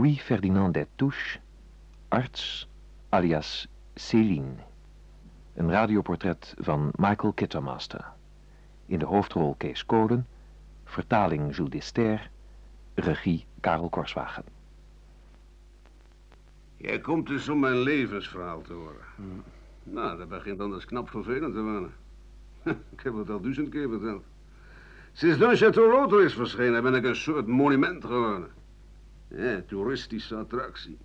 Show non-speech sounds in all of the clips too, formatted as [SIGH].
Louis-Ferdinand Destouche, arts, alias Céline. Een radioportret van Michael Kittermaster. In de hoofdrol Kees Kolen, vertaling Jules Dester, regie Karel Korswagen. Jij komt dus om mijn levensverhaal te horen. Nou, dat begint anders knap vervelend te worden. [LAUGHS] ik heb het al duizend keer verteld. Sinds Don Chateau is verschenen ben ik een soort monument geworden. Ja, toeristische attractie.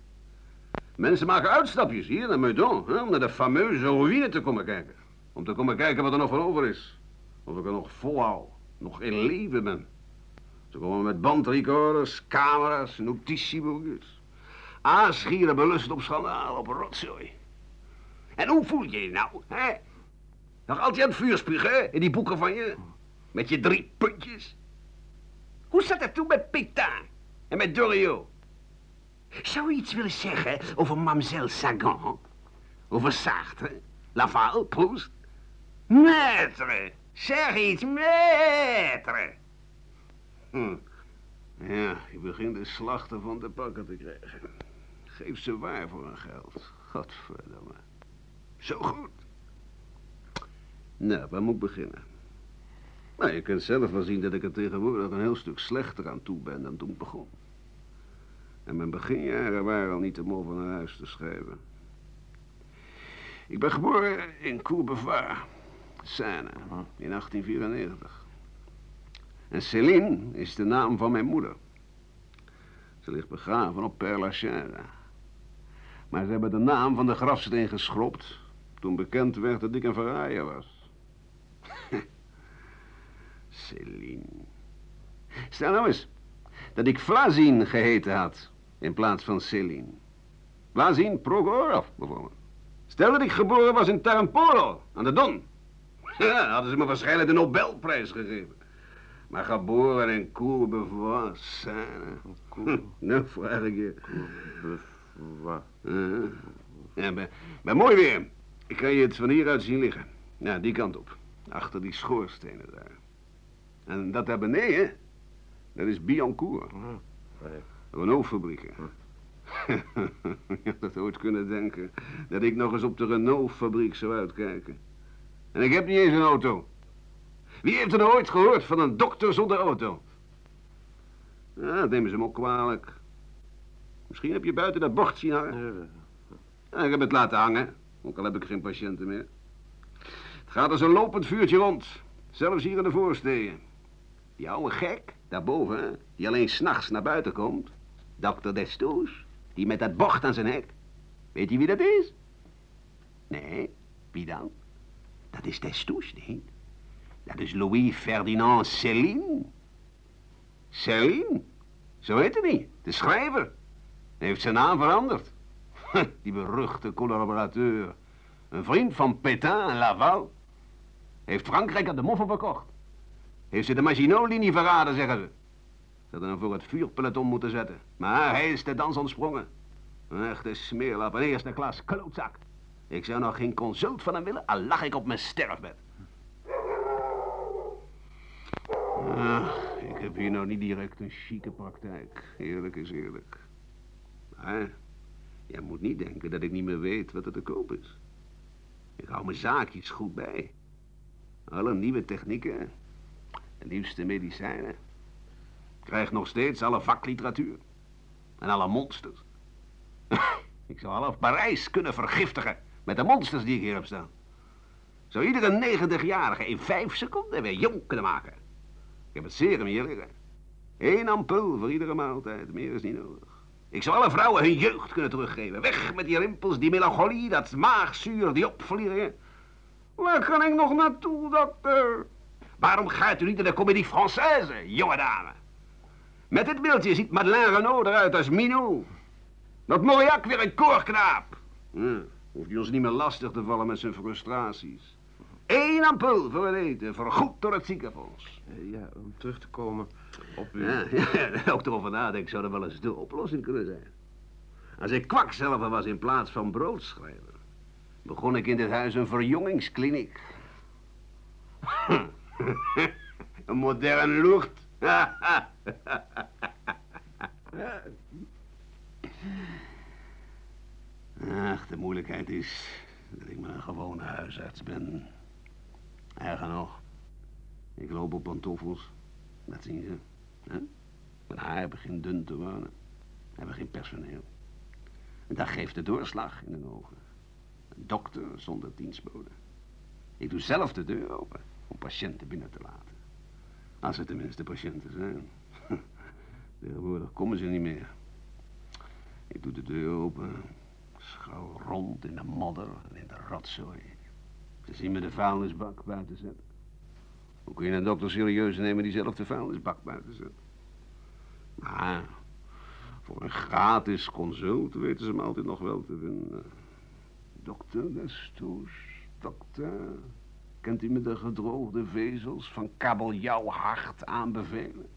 Mensen maken uitstapjes hier naar Meudon, hè, om naar de fameuze ruïne te komen kijken. Om te komen kijken wat er nog van over is. Of ik er nog volhou, nog in leven ben. Ze komen met bandrecorders, camera's, notitieboekjes. Aasgieren belust op schandaal, op rotzooi. En hoe voel je je nou, hè? Nog altijd aan het vuur spugen, in die boeken van je? Met je drie puntjes? Hoe zat het toen met Pétain en met Doriot? Zou je iets willen zeggen over Mamselle Sagan? Over Sartre, Laval, Proust? Maître, zeg iets, maître. Hm. Ja, je begint de slachten van te pakken te krijgen. Geef ze waar voor hun geld. Godverdomme. Zo goed. Nou, waar moet ik beginnen? Nou, je kunt zelf wel zien dat ik er tegenwoordig een heel stuk slechter aan toe ben dan toen ik begon. En mijn beginjaren waren al niet om over naar huis te schrijven. Ik ben geboren in Courbevoie, Seine, in 1894. En Céline is de naam van mijn moeder. Ze ligt begraven op Père Lachaise. Maar ze hebben de naam van de grafsteen geschropt... toen bekend werd dat ik een verraaier was. Céline. Stel nou eens dat ik Flazine geheten had in plaats van Céline. Flazine Progorov, bijvoorbeeld. Stel dat ik geboren was in Tarampolo, aan de Don. [LAUGHS] Ja, hadden ze me waarschijnlijk de Nobelprijs gegeven. Maar geboren in Courbevoie, Seine. [LAUGHS] Nou, vraag ik je. Uh, ja, bij mooi weer. Ik kan je het van hieruit zien liggen. Ja, die kant op. Achter die schoorstenen daar. En dat daar beneden, dat is Billancourt. Renault-fabrieken. [LAUGHS] Je had het ooit kunnen denken dat ik nog eens op de Renault-fabriek zou uitkijken. En ik heb niet eens een auto. Wie heeft er nou ooit gehoord van een dokter zonder auto? Ja, dat nemen ze me ook kwalijk. Misschien heb je buiten dat bord zien hangen. Ja, ik heb het laten hangen, ook al heb ik geen patiënten meer. Het gaat als een lopend vuurtje rond, zelfs hier in de voorsteden. Die oude gek, daarboven, die alleen s'nachts naar buiten komt. Dokter Destouche, die met dat bocht aan zijn hek. Weet je wie dat is? Nee, wie dan? Dat is Destouche niet. Dat is Louis-Ferdinand Céline. Céline? Zo heet hij niet, de schrijver. Hij heeft zijn naam veranderd. [LAUGHS] Die beruchte collaborateur. Een vriend van Pétain en Laval. Heeft Frankrijk aan de moffen verkocht. Heeft ze de Maginot-linie verraden, zeggen ze. Ze hadden hem voor het vuurpeloton moeten zetten. Maar hij is de dans ontsprongen. Een echte smeerlap, een eerste klas klootzak. Ik zou nog geen consult van hem willen, al lag ik op mijn sterfbed. Ah, ik heb hier nou niet direct een chique praktijk. Eerlijk is eerlijk. Maar jij moet niet denken dat ik niet meer weet wat er te koop is. Ik hou mijn zaakjes goed bij. Alle nieuwe technieken, de nieuwste medicijnen. Krijg nog steeds alle vakliteratuur. En alle monsters. [LAUGHS] ik zou half Parijs kunnen vergiftigen met de monsters die ik hier heb staan. Zou iedere 90-jarige in vijf seconden weer jong kunnen maken. Ik heb het serum hier liggen. Eén ampul voor iedere maaltijd, meer is niet nodig. Ik zou alle vrouwen hun jeugd kunnen teruggeven. Weg met die rimpels, die melancholie, dat maagzuur, die opvliegen. Waar kan ik nog naartoe, dokter? Waarom gaat u niet naar de comédie française, jonge dame? Met dit beeldje ziet Madeleine Renaud eruit als Minou. Dat Mauriac weer een koorknaap. Hm, hoeft hij ons niet meer lastig te vallen met zijn frustraties. Eén ampul voor het eten, vergoed door het ziekenfonds. Ja, om terug te komen op uw... Ja, ja, [LAUGHS] ook erover nadenken zou dat wel eens de oplossing kunnen zijn. Als ik kwakzalver was in plaats van broodschrijver, begon ik in dit huis een verjongingskliniek. [LAUGHS] een moderne lucht. [LAUGHS] Ach, de moeilijkheid is dat ik maar een gewone huisarts ben. Erger nog, ik loop op pantoffels. Dat zien ze. Hè? Mijn haar begint dun te worden. We hebben geen personeel. En dat geeft de doorslag in de ogen. Een dokter zonder dienstbode. Ik doe zelf de deur open om patiënten binnen te laten. Als het tenminste patiënten zijn. [LAUGHS] Tegenwoordig komen ze niet meer. Ik doe de deur open, schouw rond in de modder en in de rotzooi. Ze zien me de vuilnisbak buiten zetten. Hoe kun je een dokter serieus nemen die zelf de vuilnisbak buiten zet? Maar voor een gratis consult weten ze me altijd nog wel te vinden. Dokter Destoes, dokter. Kent u me de gedroogde vezels van kabeljauwhart aanbevelen?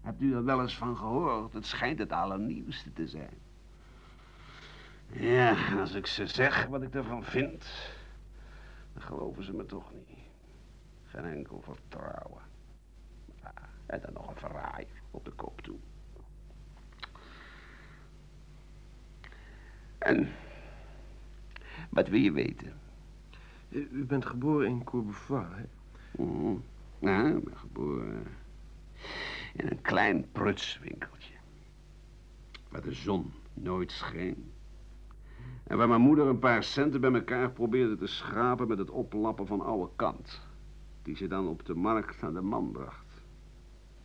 Hebt u er wel eens van gehoord? Het schijnt het allernieuwste te zijn. Ja, als ik ze zeg wat ik ervan vind, dan geloven ze me toch niet. Geen enkel vertrouwen. Ja, en dan nog een verraai op de kop toe. En, wat wil je weten? U bent geboren in Courbevoie, hè? Mhm. Ja, ik ben geboren in een klein prutswinkeltje. Waar de zon nooit scheen. En waar mijn moeder een paar centen bij elkaar probeerde te schrapen met het oplappen van oude kant. Die ze dan op de markt aan de man bracht.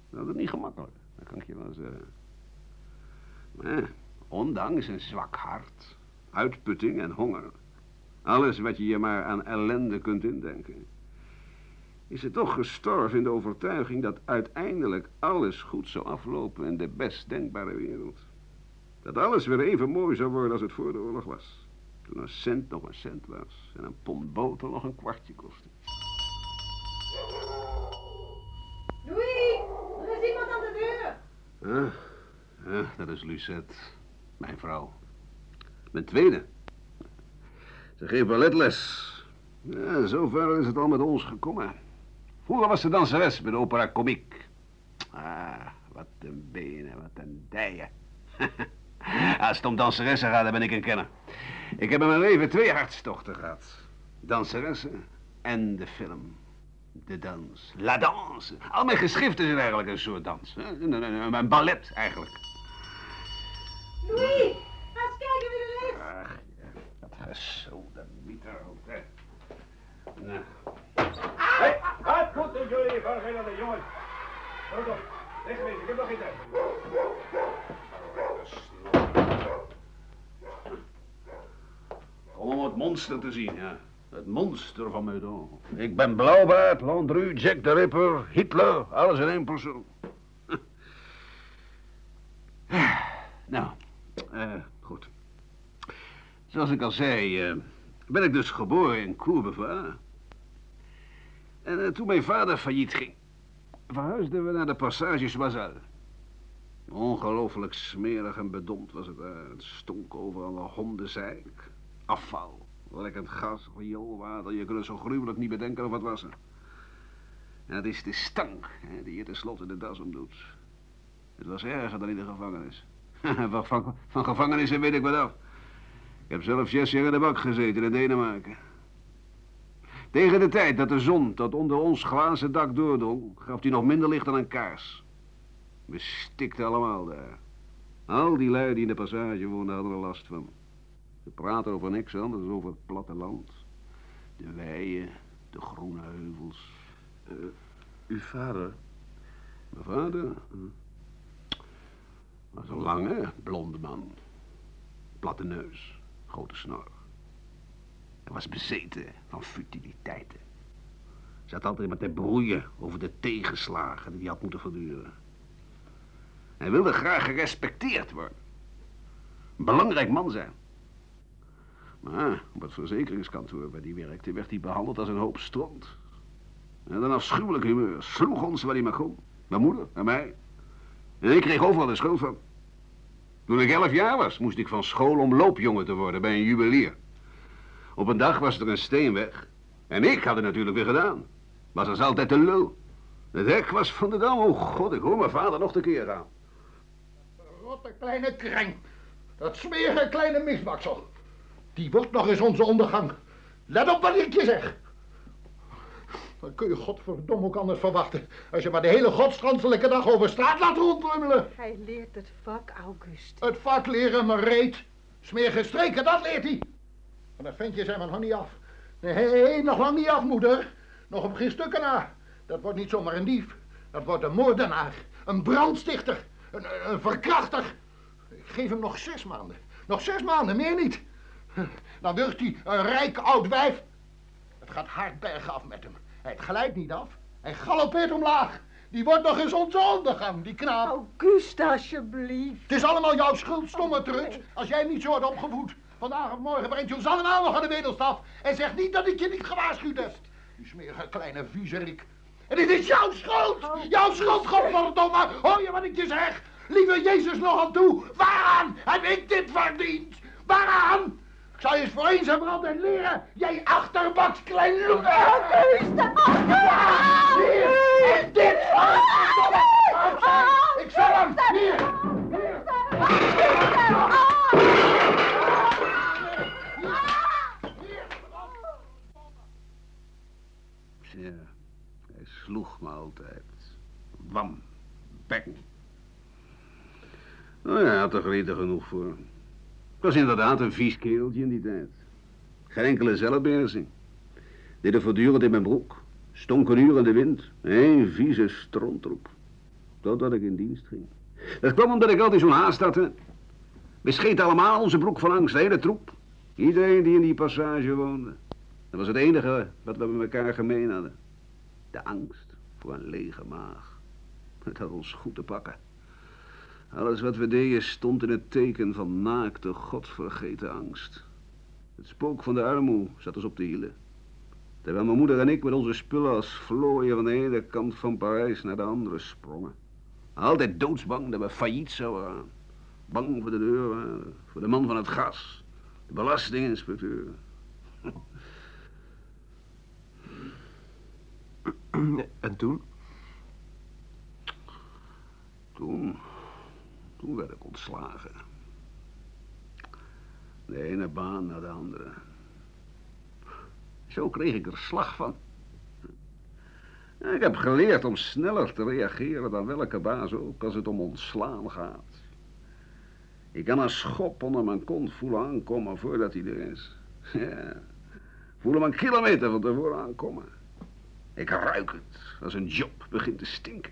Dat is niet gemakkelijk, dat kan ik je wel zeggen. Maar ondanks een zwak hart, uitputting en honger. Alles wat je je maar aan ellende kunt indenken. Is ze toch gestorven in de overtuiging dat uiteindelijk alles goed zou aflopen in de best denkbare wereld. Dat alles weer even mooi zou worden als het voor de oorlog was. Toen een cent nog een cent was en een pond boter nog een kwartje kostte. Louis, er is iemand aan de deur. Ja, dat is Lucette, mijn vrouw. Mijn tweede. Ze geeft balletles. Ja, zover is het al met ons gekomen. Vroeger was ze danseres bij de opera Comique. Ah, wat een benen, wat een dijen. [LAUGHS] Als het om danseressen gaat, dan ben ik een kenner. Ik heb in mijn leven twee hartstochten gehad. Danseressen en de film. De dans. La danse. Al mijn geschriften zijn eigenlijk een soort dans. een ballet, eigenlijk. Louis, ga eens kijken wie er is. Ach, ja. Dat ook, hè. Nou. Hé, wat moeten jullie vervelende jongens? Houd op, wegwezen, ik heb nog geen tijd. Om het monster te zien, ja. Het monster van Meudon. Ik ben Blauwbaard, Landru, Jack the Ripper, Hitler, alles in één persoon. [SIGHS] Nou, eh, goed. Zoals ik al zei, eh, ben ik dus geboren in Courbevoie. En eh, toen mijn vader failliet ging, verhuisden we naar de passage Choiseul. Ongelooflijk smerig en bedompt was het daar. Het stonk overal naar hondenzeik. Afval, lekkend gas, rioolwater. Je kunt het zo gruwelijk niet bedenken of wat was er. Het is de stank hè, die je tenslotte de das omdoet. Het was erger dan in de gevangenis. [LAUGHS] van, van, van gevangenissen weet ik wat af. Ik heb zelf zes jaar in de bak gezeten in Denemarken. Tegen de tijd dat de zon tot onder ons glazen dak doordrong, gaf hij nog minder licht dan een kaars. We stikten allemaal daar. Al die lui die in de passage woonden hadden er last van. Ze praten over niks anders dan over het platteland. De weien, de groene heuvels. Eh, uw vader, Mijn vader hm, was een lange, blonde man. Platte neus, grote snor. Hij was bezeten van futiliteiten. Zat altijd met te broeien over de tegenslagen die hij had moeten verduren. Hij wilde graag gerespecteerd worden. Een belangrijk man zijn. Maar op het verzekeringskantoor waar hij werkte, werd hij behandeld als een hoop stront. En een afschuwelijk humeur. Sloeg ons waar hij maar kon. Mijn moeder en mij. En ik kreeg overal de schuld van. Toen ik elf jaar was, moest ik van school om loopjongen te worden bij een juwelier. Op een dag was er een steen weg. En ik had het natuurlijk weer gedaan. Was als altijd de lul. Het hek was van de dam. Oh god, ik hoor mijn vader nog tekeer gaan. Rotte kleine kreng. Dat smerige kleine misbaksel. Die wordt nog eens onze ondergang. Let op wat ik je zeg. Dan kun je godverdomme ook anders verwachten. Als je maar de hele godsganselijke dag over straat laat rondbrummelen. Hij leert het vak, August. Het vak leren me reet. Smerige streken, dat leert hij. Maar dat ventje zijn we nog niet af. Nee, nog lang niet af, moeder. Nog op geen stukken na. Dat wordt niet zomaar een dief. Dat wordt een moordenaar. Een brandstichter. Een, een verkrachter. Ik geef hem nog zes maanden. Nog zes maanden, meer niet. Dan wordt hij een rijk oud wijf. Het gaat hard bergaf met hem. Hij glijdt niet af. Hij galoppeert omlaag. Die wordt nog eens onze ondergang, die knaap. August, alsjeblieft. Het is allemaal jouw schuld, stomme trut. Als jij niet zo wordt opgevoed. Vandaag of morgen brengt je ons allemaal nog aan de wedelstaf. En zeg niet dat ik je niet gewaarschuwd heb. Die smerige kleine viezerik. En dit is jouw schuld! Jouw schuld, godverdomme! Hoor je wat ik je zeg? Lieve Jezus nog aan toe, waaraan heb ik dit verdiend? Waaraan? Ik zal je eens voor eens en voor altijd leren, jij achterbaks klein loeder! Hier, en dit! Ik zal hem, hier! Sloeg me altijd. Wam, bek. Nou ja, had er genoeg voor. Ik was inderdaad een vies kereltje in die tijd. Geen enkele zelfbeheersing. Deed er voortdurend in mijn broek. Stonk een uur in de wind. Eén vieze stronttroep. Totdat ik in dienst ging. Dat kwam omdat ik altijd zo'n haast had. We scheten allemaal onze broek van angst, de hele troep. Iedereen die in die passage woonde. Dat was het enige wat we met elkaar gemeen hadden. De angst voor een lege maag. Het had ons goed te pakken. Alles wat we deden stond in het teken van naakte, godvergeten angst. Het spook van de armoe zat ons op de hielen. Terwijl mijn moeder en ik met onze spullen als vlooien van de ene kant van Parijs naar de andere sprongen. Altijd doodsbang dat we failliet zouden gaan. Bang voor de deur voor de man van het gas, de belastinginspecteur. [CLEARS THROAT] En toen? Toen, toen werd ik ontslagen. De ene baan naar de andere. Zo kreeg ik er slag van. Ik heb geleerd om sneller te reageren dan welke baas ook als het om ontslaan gaat. Ik kan een schop onder mijn kont voelen aankomen voordat hij er is. Ja, voel hem een kilometer van tevoren aankomen. Ik ruik het als een job begint te stinken.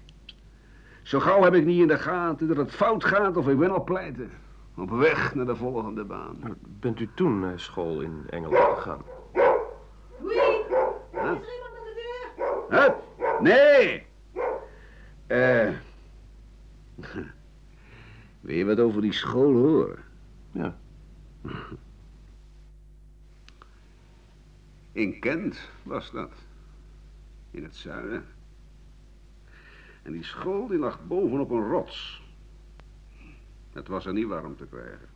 Zo gauw heb ik niet in de gaten dat het fout gaat of ik ben op pleiten. Op weg naar de volgende baan. Bent u toen naar school in Engeland gegaan? Louis, is er iemand aan de deur? Hup, nee. Eh. [LAUGHS] Wil je wat over die school horen? Ja. In Kent was dat. In het zuiden. En die school die lag bovenop een rots. Het was er niet warm te krijgen.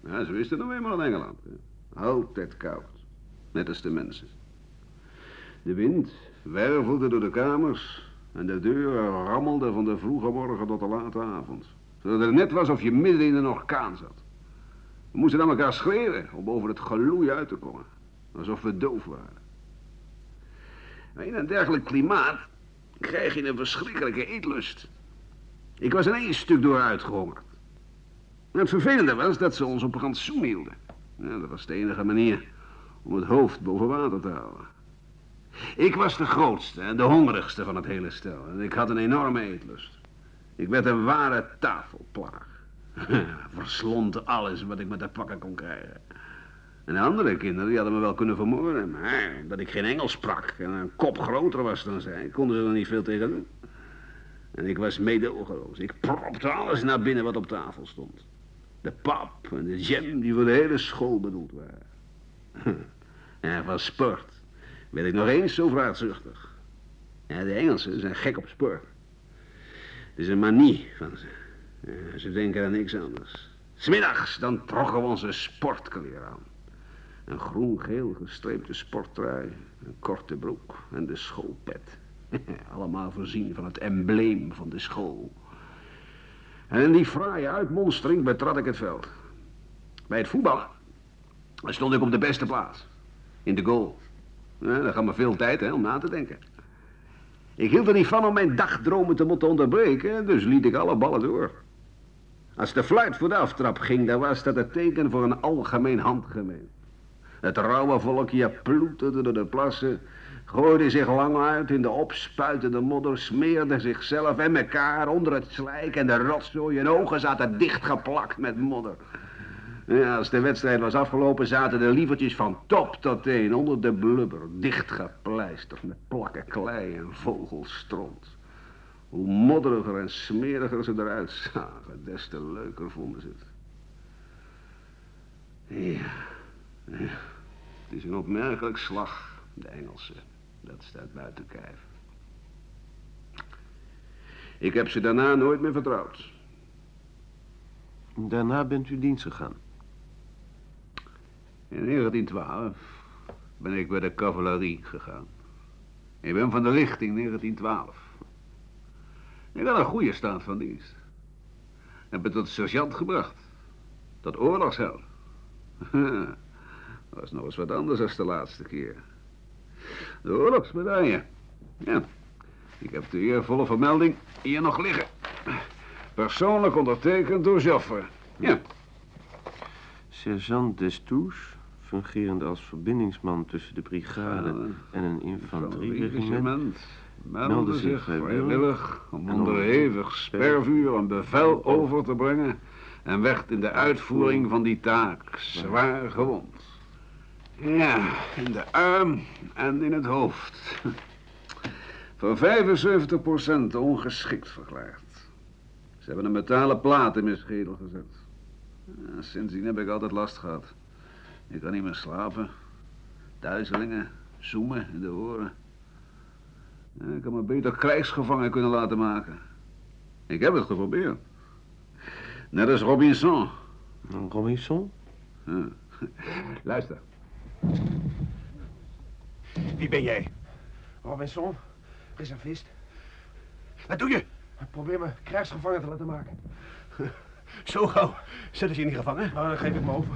Ja, ze wisten nou eenmaal in Engeland. Altijd koud. Net als de mensen. De wind wervelde door de kamers en de deuren rammelden van de vroege morgen tot de late avond. Zodat het net was of je midden in een orkaan zat. We moesten aan elkaar schreeuwen om boven het geloei uit te komen. Alsof we doof waren. Maar in een dergelijk klimaat krijg je een verschrikkelijke eetlust. Ik was in één stuk door uitgehongerd. Het vervelende was dat ze ons op rantsoen hielden. Dat was de enige manier om het hoofd boven water te houden. Ik was de grootste en de hongerigste van het hele stel. En ik had een enorme eetlust. Ik werd een ware tafelplaag. [LAUGHS] Verslond alles wat ik met de pakken kon krijgen. En de andere kinderen die hadden me wel kunnen vermoorden. Maar dat ik geen Engels sprak en een kop groter was dan zij, konden ze er niet veel tegen doen. En ik was meedogenloos. Ik propte alles naar binnen wat op tafel stond. De pap en de jam die voor de hele school bedoeld waren. [LAUGHS] En van sport werd ik nog eens zo vraatzuchtig. Ja, de Engelsen zijn gek op sport. Het is een manie van ze. Ze denken aan niks anders. Smiddags dan trokken we onze sportkleren aan. Een groen-geel gestreepte sporttrui, een korte broek en de schoolpet. [LAUGHS] Allemaal voorzien van het embleem van de school. En in die fraaie uitmonstering betrad ik het veld. Bij het voetballen stond ik op de beste plaats. In de goal. Ja, dat me veel tijd hè, om na te denken. Ik hield er niet van om mijn dagdromen te moeten onderbreken, dus liet ik alle ballen door. Als de fluit voor de aftrap ging, dan was dat het teken voor een algemeen handgemeen. Het rauwe volkje ploeterde door de plassen, gooide zich lang uit in de opspuitende modder, smeerde zichzelf en elkaar onder het slijk en de rotzooi en ogen zaten dichtgeplakt met modder. Ja, als de wedstrijd was afgelopen zaten de lievertjes van top tot teen onder de blubber, dichtgepleisterd met plakken klei en vogelstront. Hoe modderiger en smeriger ze eruit zagen, des te leuker vonden ze het. Ja, ja. Het is een opmerkelijk slag, de Engelse. Dat staat buiten kijf. Ik heb ze daarna nooit meer vertrouwd. Daarna bent u dienst gegaan. In 1912 ben ik bij de cavalerie gegaan. Ik ben van de lichting 1912. Ik had een goede staat van dienst. Heb het tot sergeant gebracht. Tot oorlogsheld. [LAUGHS] Dat was nog eens wat anders als de laatste keer. De oorlogsmedaille. Ja, ik heb de eervolle vermelding hier nog liggen. Persoonlijk ondertekend door Joffre. Ja. Sergeant Destouche, fungerend als verbindingsman tussen de brigade en een infanterieregiment, meldde zich vrijwillig om onder hevig spervuur een bevel over te brengen en werd in de uitvoering van die taak zwaar gewond. Ja, in de arm en in het hoofd. Voor 75% ongeschikt verklaard. Ze hebben een metalen plaat in mijn schedel gezet. Ja, sindsdien heb ik altijd last gehad. Ik kan niet meer slapen. Duizelingen, zoemen in de oren. Ja, ik had me beter krijgsgevangen kunnen laten maken. Ik heb het geprobeerd. Net als Robinson. Robinson? Ja. [LAUGHS] Luister. Wie ben jij? Robinson, reservist. Wat doe je? Probeer me krijgsgevangen te laten maken. Zo gauw. Zetten ze je niet gevangen? Nou, dan geef ik me over.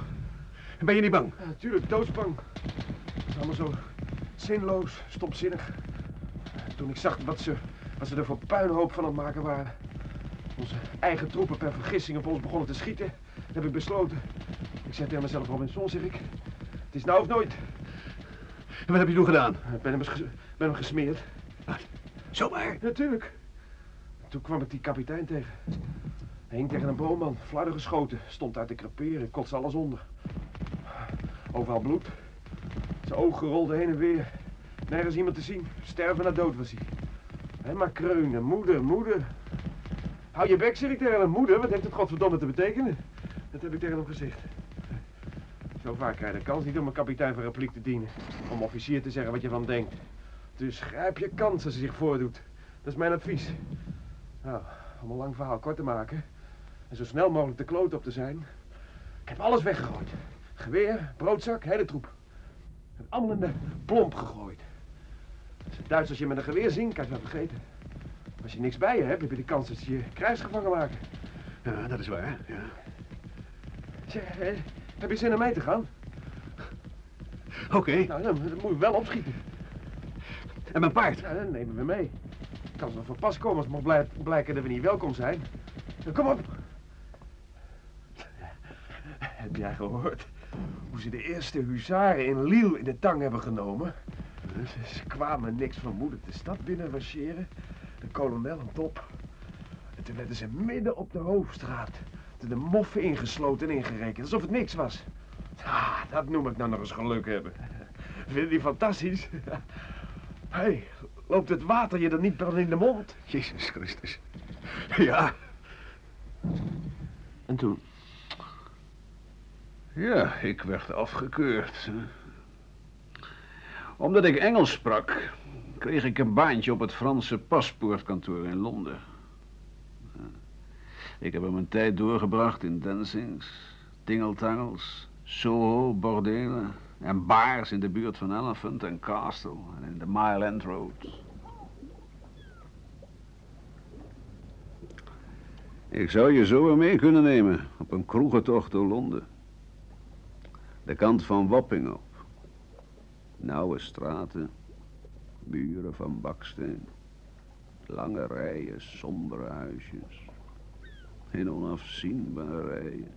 Ben je niet bang? Ja, natuurlijk, doodsbang. Het is allemaal zo zinloos, stomzinnig. Toen ik zag wat ze, wat ze er voor puinhoop van aan het maken waren. Onze eigen troepen per vergissing op ons begonnen te schieten. heb ik besloten. Ik zei tegen mezelf, Robinson, zeg ik. Het is nou of nooit. En wat heb je toen gedaan? Ik ben hem, ges- ben hem gesmeerd. Zomaar. Natuurlijk. Toen kwam ik die kapitein tegen. Hij hing tegen een boomman, flarden geschoten, stond uit te creperen, kotste alles onder. Overal bloed. Zijn ogen rolden heen en weer. Nergens iemand te zien. Sterven naar dood was hij. Hé, maar kreunen, moeder, moeder. Hou je bek, zeg ik tegen hem. Moeder, wat heeft het godverdomme te betekenen? Dat heb ik tegen hem gezegd. Zo vaak krijg je de kans niet om een kapitein van repliek te dienen. Om officier te zeggen wat je van denkt. Dus grijp je kans als hij zich voordoet. Dat is mijn advies. Nou, om een lang verhaal kort te maken. En zo snel mogelijk de kloot op te zijn. Ik heb alles weggegooid. Geweer, broodzak, hele troep. Ik heb allemaal in de plomp gegooid. Als het Duitsers je met een geweer zien, kan je het wel vergeten. Als je niks bij je hebt, heb je de kans dat ze je krijgsgevangen maken. Ja, dat is waar. Ja. Zeg, hè, heb je zin om mee te gaan? Oké. Nou, dan, dan moet je wel opschieten. En mijn paard? Ja, dan nemen we mee. Kan wel van pas komen als het mag blij- blijken dat we niet welkom zijn. Kom op. Heb jij gehoord hoe ze de eerste huzaren in Lille in de tang hebben genomen? Ze, kwamen niks vermoeden de stad binnen marcheren. De kolonel aan top. En toen werden ze midden op de hoofdstraat. De moffen ingesloten en ingerekend. Alsof het niks was. Ah, dat noem ik nou nog eens geluk hebben. Vind je die fantastisch? Hé, hey, loopt het water je dan niet wel in de mond? Jezus Christus. Ja. En toen? Ja, ik werd afgekeurd. Omdat ik Engels sprak, kreeg ik een baantje op het Franse paspoortkantoor in Londen. Ik heb mijn tijd doorgebracht in dancings, tingeltangels, Soho, bordelen en bars in de buurt van Elephant en Castle en in de Mile End Road. Ik zou je zo weer mee kunnen nemen op een kroegentocht door Londen. De kant van Wapping op. Nauwe straten, muren van baksteen. Lange rijen sombere huisjes. In onafzienbare rijen.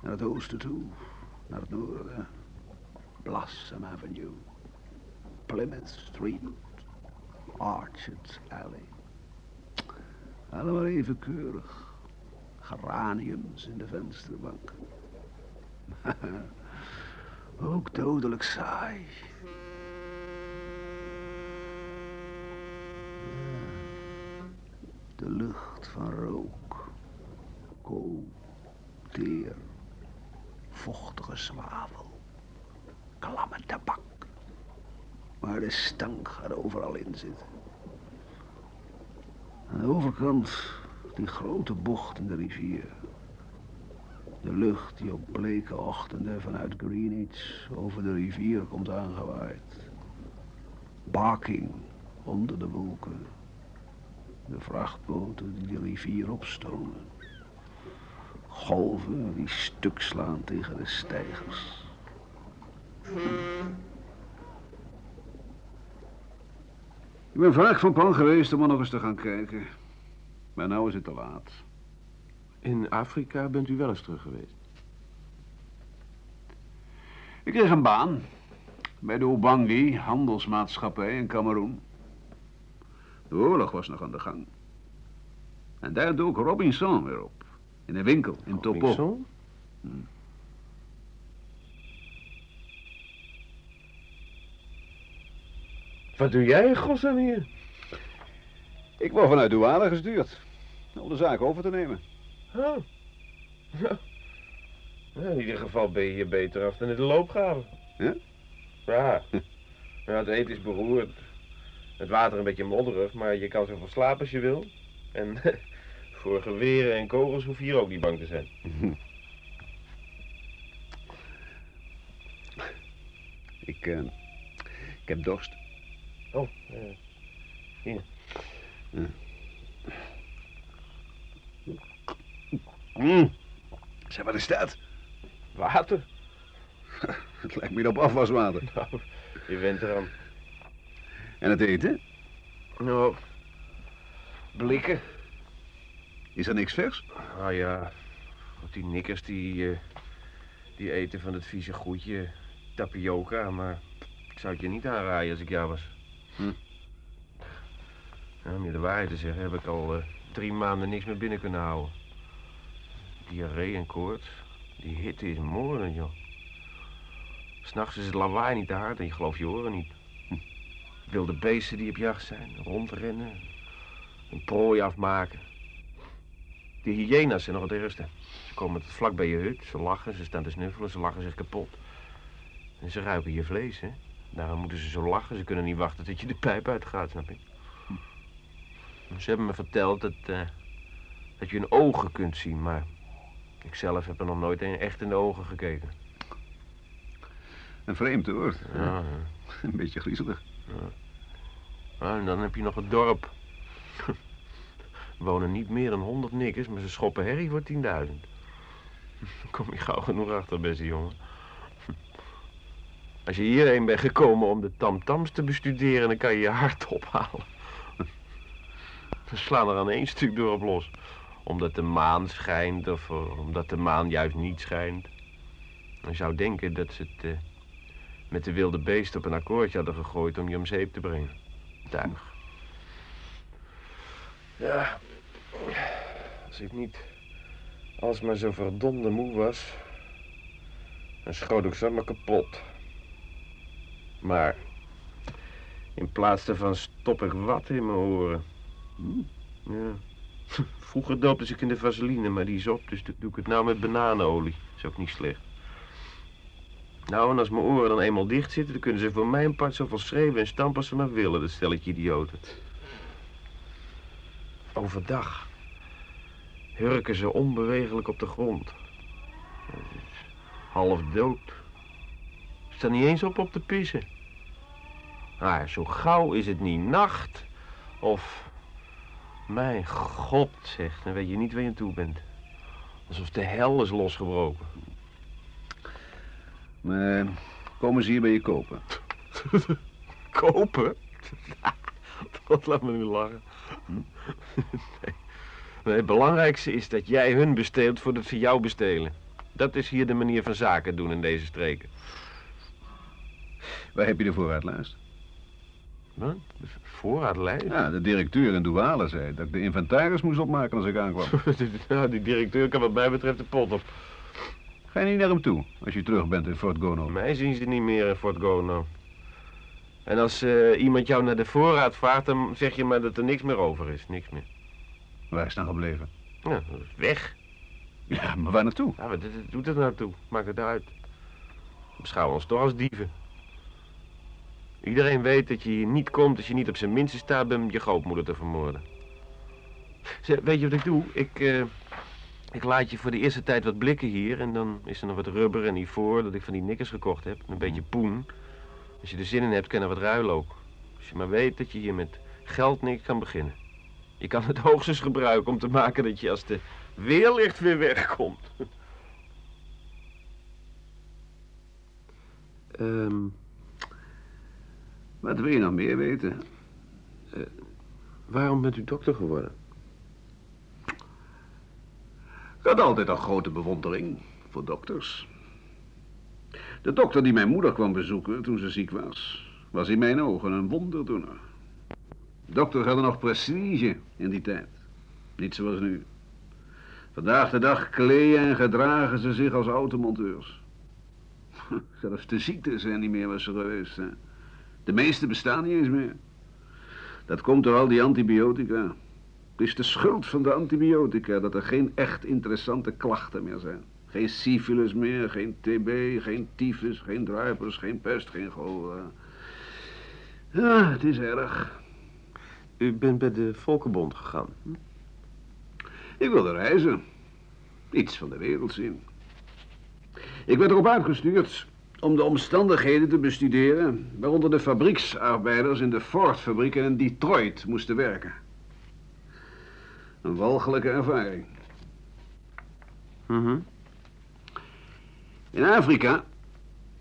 Naar het oosten toe, naar het noorden. Blossom Avenue. Plymouth Street. Orchard Alley. Allemaal even keurig. Geraniums in de vensterbank. [LAUGHS] Ook dodelijk saai. De lucht van rook. Kool. Teer. Vochtige zwavel. Klamme tabak. Maar de stank gaat overal in zitten. Aan de overkant die grote bocht in de rivier. De lucht die op bleke ochtenden vanuit Greenwich over de rivier komt aangewaaid. Barking onder de wolken. De vrachtboten die de rivier opstomen. Golven die stuk slaan tegen de stijgers. Ik ben vaak van plan geweest om er nog eens te gaan kijken. Maar nou is het te laat. In Afrika bent u wel eens terug geweest. Ik kreeg een baan bij de Ubangi handelsmaatschappij in Cameroen. De oorlog was nog aan de gang. En daar dook Robinson weer op. In een winkel in Topo. Robinson? Wat doe jij godsnaam hier? Ik word vanuit douane gestuurd. Om de zaak over te nemen. Oh. [LAUGHS] Ja. In ieder geval ben je hier beter af dan in de loopgraven. Ja? Ja. [LAUGHS] ja het eten is beroerd. Het water een beetje modderig, maar je kan zoveel slapen als je wil. En [LAUGHS] voor geweren en kogels hoef je hier ook niet bang te zijn. [LAUGHS] Ik, eh, ik heb dorst. Oh, eh, hier. Mm. Zeg, wat is dat? Water. [LAUGHS] Het lijkt meer op afwaswater. [LAUGHS] Nou, je went eraan. En het eten? Nou, blikken. Is er niks vers? Ah ja, want die nikkers die, eh, die eten van het vieze goedje tapioca, maar ik zou het je niet aanraaien als ik jou was. Hm. Ja, om je de waarheid te zeggen heb ik al eh, drie maanden niks meer binnen kunnen houden. Diarree en koorts, die hitte is moordend, joh. S'nachts is het lawaai niet te hard en je gelooft je oren niet. Hm. Wilde beesten die op jacht zijn, rondrennen, een prooi afmaken. De hyena's zijn nog het ergste. Ze komen tot vlak bij je hut, ze lachen, ze staan te snuffelen, ze lachen zich kapot. En ze ruiken je vlees, hè. Daarom moeten ze zo lachen, ze kunnen niet wachten tot je de pijp uitgaat, snap je? Ze hebben me verteld dat, eh, dat je hun ogen kunt zien, maar ik zelf heb er nog nooit een echt in de ogen gekeken. Een vreemd hoor. Ja, ja. Een beetje griezelig. Ah, en dan heb je nog het dorp. Wonen niet meer dan honderd nikkers, maar ze schoppen herrie voor 10.000. Dan [LAUGHS] kom je gauw genoeg achter, beste jongen. Als je hierheen bent gekomen om de tamtams te bestuderen, dan kan je je hart ophalen. [LAUGHS] Ze slaan er aan één stuk door op los. Omdat de maan schijnt of eh, omdat de maan juist niet schijnt. Je zou denken dat ze het eh, met de wilde beesten op een akkoordje hadden gegooid om je om zeep te brengen. Tuig. Ja, als ik niet alsmaar zo verdomde moe was, dan schoot ik zomaar kapot. Maar in plaats daarvan stop ik wat in mijn oren. Ja. [LAUGHS] Vroeger doopte ik in de vaseline, maar die is op, dus doe ik het nou met bananolie. Is ook niet slecht. Nou, en als mijn oren dan eenmaal dicht zitten, dan kunnen ze voor mijn part zoveel schreeuwen en stampen als ze maar willen, dat stelletje idioten. Overdag hurken ze onbewegelijk op de grond. Half dood. Staan niet eens op op te pissen. Maar zo gauw is het niet nacht of... Mijn god, zeg, dan weet je niet waar je aan toe bent. Alsof de hel is losgebroken. Maar komen ze hier bij je kopen? [LAUGHS] Kopen? [LAUGHS] Dat laat me nu lachen. [LAUGHS] Nee. Het belangrijkste is dat jij hun besteelt voordat ze jou bestelen. Dat is hier de manier van zaken doen in deze streken. Waar heb je de voorraadlijst? Wat? De voorraadlijst? Ja, de directeur in Douala zei dat ik de inventaris moest opmaken als ik aankwam. [LAUGHS] nou, die directeur kan wat mij betreft de pot op. Ga je niet naar hem toe als je terug bent in Fort Gono? Mij zien ze niet meer in Fort Gono. En als eh, iemand jou naar de voorraad vraagt, dan zeg je maar dat er niks meer over is. Niks meer. Waar is dan gebleven? Ja, weg. Ja, maar waar naartoe? Ja, wat doet het nou toe? Maakt het uit. We beschouwen ons toch als dieven. Iedereen weet dat je hier niet komt als je niet op zijn minste staat bent om je grootmoeder te vermoorden. Zeg, weet je wat ik doe? Ik, eh, ik laat je voor de eerste tijd wat blikken hier en dan is er nog wat rubber en ivoor dat ik van die nikkers gekocht heb. Een beetje poen. Als je er zin in hebt, kan er wat ruilen ook. Als je maar weet dat je hier met geld niks kan beginnen. Je kan het [LAUGHS] hoogstens gebruiken om te maken dat je als de weerlicht weer wegkomt. [LAUGHS] Ehm, Wat wil je nog meer weten? waarom bent u dokter geworden? Ik had altijd al grote bewondering voor dokters. De dokter die mijn moeder kwam bezoeken toen ze ziek was, was in mijn ogen een wonderdoener. Dokters hadden nog prestige in die tijd. Niet zoals nu. Vandaag de dag kleden en gedragen ze zich als automonteurs. [LAUGHS] Zelfs de ziektes zijn niet meer wat ze geweest zijn. De meeste bestaan niet eens meer. Dat komt door al die antibiotica. Het is de schuld van de antibiotica dat er geen echt interessante klachten meer zijn. Geen syfilis meer, geen TB, geen tyfus, geen druipers, geen pest, geen cholera. Ja, het is erg. U bent bij de Volkenbond gegaan. Ik wilde reizen. Iets van de wereld zien. Ik werd erop uitgestuurd om de omstandigheden te bestuderen... waaronder de fabrieksarbeiders in de Ford-fabrieken in Detroit moesten werken. Een walgelijke ervaring. Mhm. In Afrika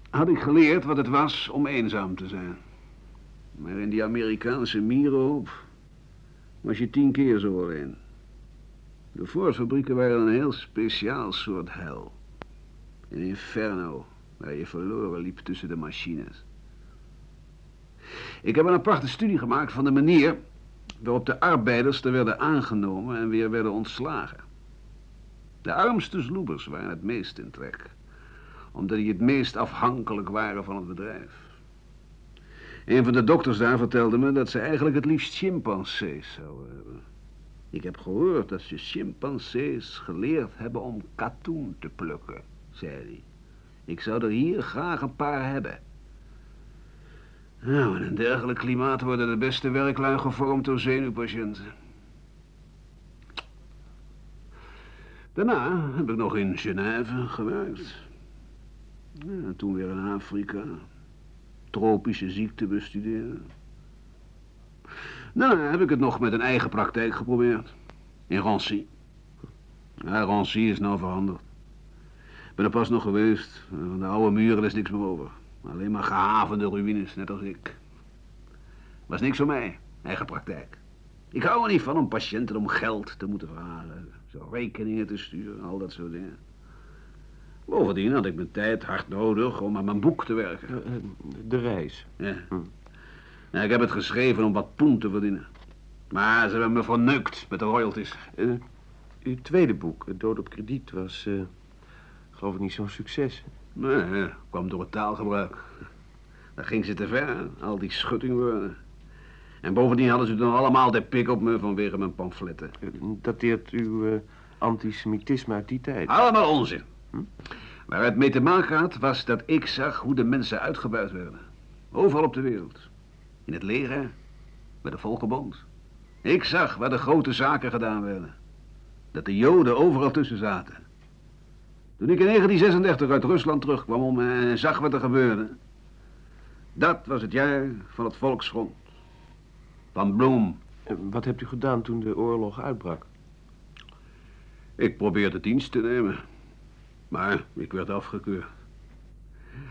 had ik geleerd wat het was om eenzaam te zijn. Maar in die Amerikaanse mierenhoop was je tien keer zo alleen. De Ford-fabrieken waren een heel speciaal soort hel. Een inferno waar je verloren liep tussen de machines. Ik heb een aparte studie gemaakt van de manier waarop de arbeiders er werden aangenomen en weer werden ontslagen. De armste sloebers waren het meest in trek, omdat die het meest afhankelijk waren van het bedrijf. Een van de dokters daar vertelde me dat ze eigenlijk het liefst chimpansees zouden hebben. Ik heb gehoord dat ze chimpansees geleerd hebben om katoen te plukken, zei hij. Ik zou er hier graag een paar hebben. Nou, in een dergelijk klimaat worden de beste werklui gevormd door zenuwpatiënten. Daarna heb ik nog in Genève gewerkt. Ja, en toen weer in Afrika. Tropische ziekten bestuderen. Daarna heb ik het nog met een eigen praktijk geprobeerd. In Rancy. Ja, Rancy is nou veranderd. Ik ben er pas nog geweest. Van de oude muren is niks meer over. Alleen maar gehavende ruïnes, net als ik. Was niks voor mij, eigen praktijk. Ik hou er niet van om patiënten om geld te moeten vragen. Zo rekeningen te sturen, al dat soort dingen. Bovendien had ik mijn tijd hard nodig om aan mijn boek te werken. Eh, eh, de reis. Ja. Nou, ik heb het geschreven om wat poen te verdienen. Maar ze hebben me verneukt met de royalties. Eh, uw tweede boek, Dood op Krediet, was, geloof ik, niet zo'n succes. Nee, kwam door het taalgebruik. Daar ging ze te ver, al die schuttingwoorden. En bovendien hadden ze dan allemaal de pik op me vanwege mijn pamfletten. Dateert uw antisemitisme uit die tijd? Allemaal onzin. Waar het mee te maken had, was dat ik zag hoe de mensen uitgebuit werden. Overal op de wereld. In het leger, bij de Volkenbond. Ik zag waar de grote zaken gedaan werden. Dat de Joden overal tussen zaten. Toen ik in 1936 uit Rusland terugkwam om en zag wat er gebeurde. Dat was het jaar van het Volksfront. Van Bloem. Eh, Wat hebt u gedaan toen de oorlog uitbrak? Ik probeerde dienst te nemen. Maar ik werd afgekeurd.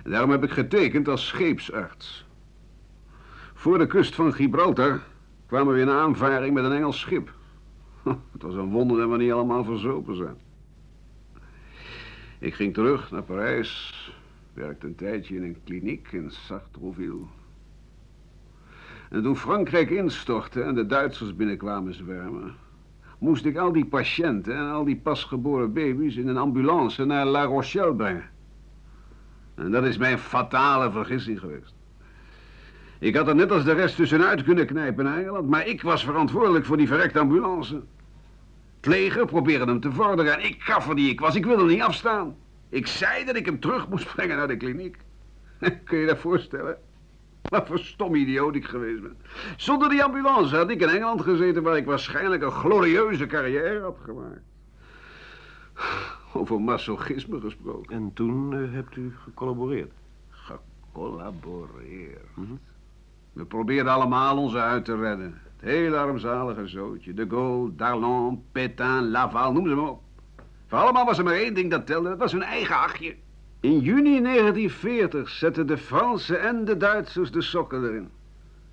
Daarom heb ik getekend als scheepsarts. Voor de kust van Gibraltar kwamen we in aanvaring met een Engels schip. [LAUGHS] Het was een wonder dat we niet allemaal verzopen zijn. Ik ging terug naar Parijs, werkte een tijdje in een kliniek in Sartrouville. En toen Frankrijk instortte en de Duitsers binnenkwamen zwermen, moest ik al die patiënten en al die pasgeboren baby's in een ambulance naar La Rochelle brengen. En dat is mijn fatale vergissing geweest. Ik had er net als de rest tussenuit kunnen knijpen in Engeland, maar ik was verantwoordelijk voor die verrekte ambulance. Het leger probeerde hem te vorderen en ik gaf er die ik was. Ik wilde niet afstaan. Ik zei dat ik hem terug moest brengen naar de kliniek. [LAUGHS] Kun je je dat voorstellen? Wat voor stom idioot ik geweest ben. Zonder die ambulance had ik in Engeland gezeten... waar ik waarschijnlijk een glorieuze carrière had gemaakt. Over masochisme gesproken. En toen eh, hebt u gecollaboreerd. Gecollaboreerd. We probeerden allemaal onze uit te redden. Het hele armzalige zootje. De Gaulle, Darlan, Pétain, Laval, noem ze maar op. Voor allemaal was er maar één ding dat telde. Dat was hun eigen achtje. In juni 1940 zetten de Fransen en de Duitsers de sokken erin.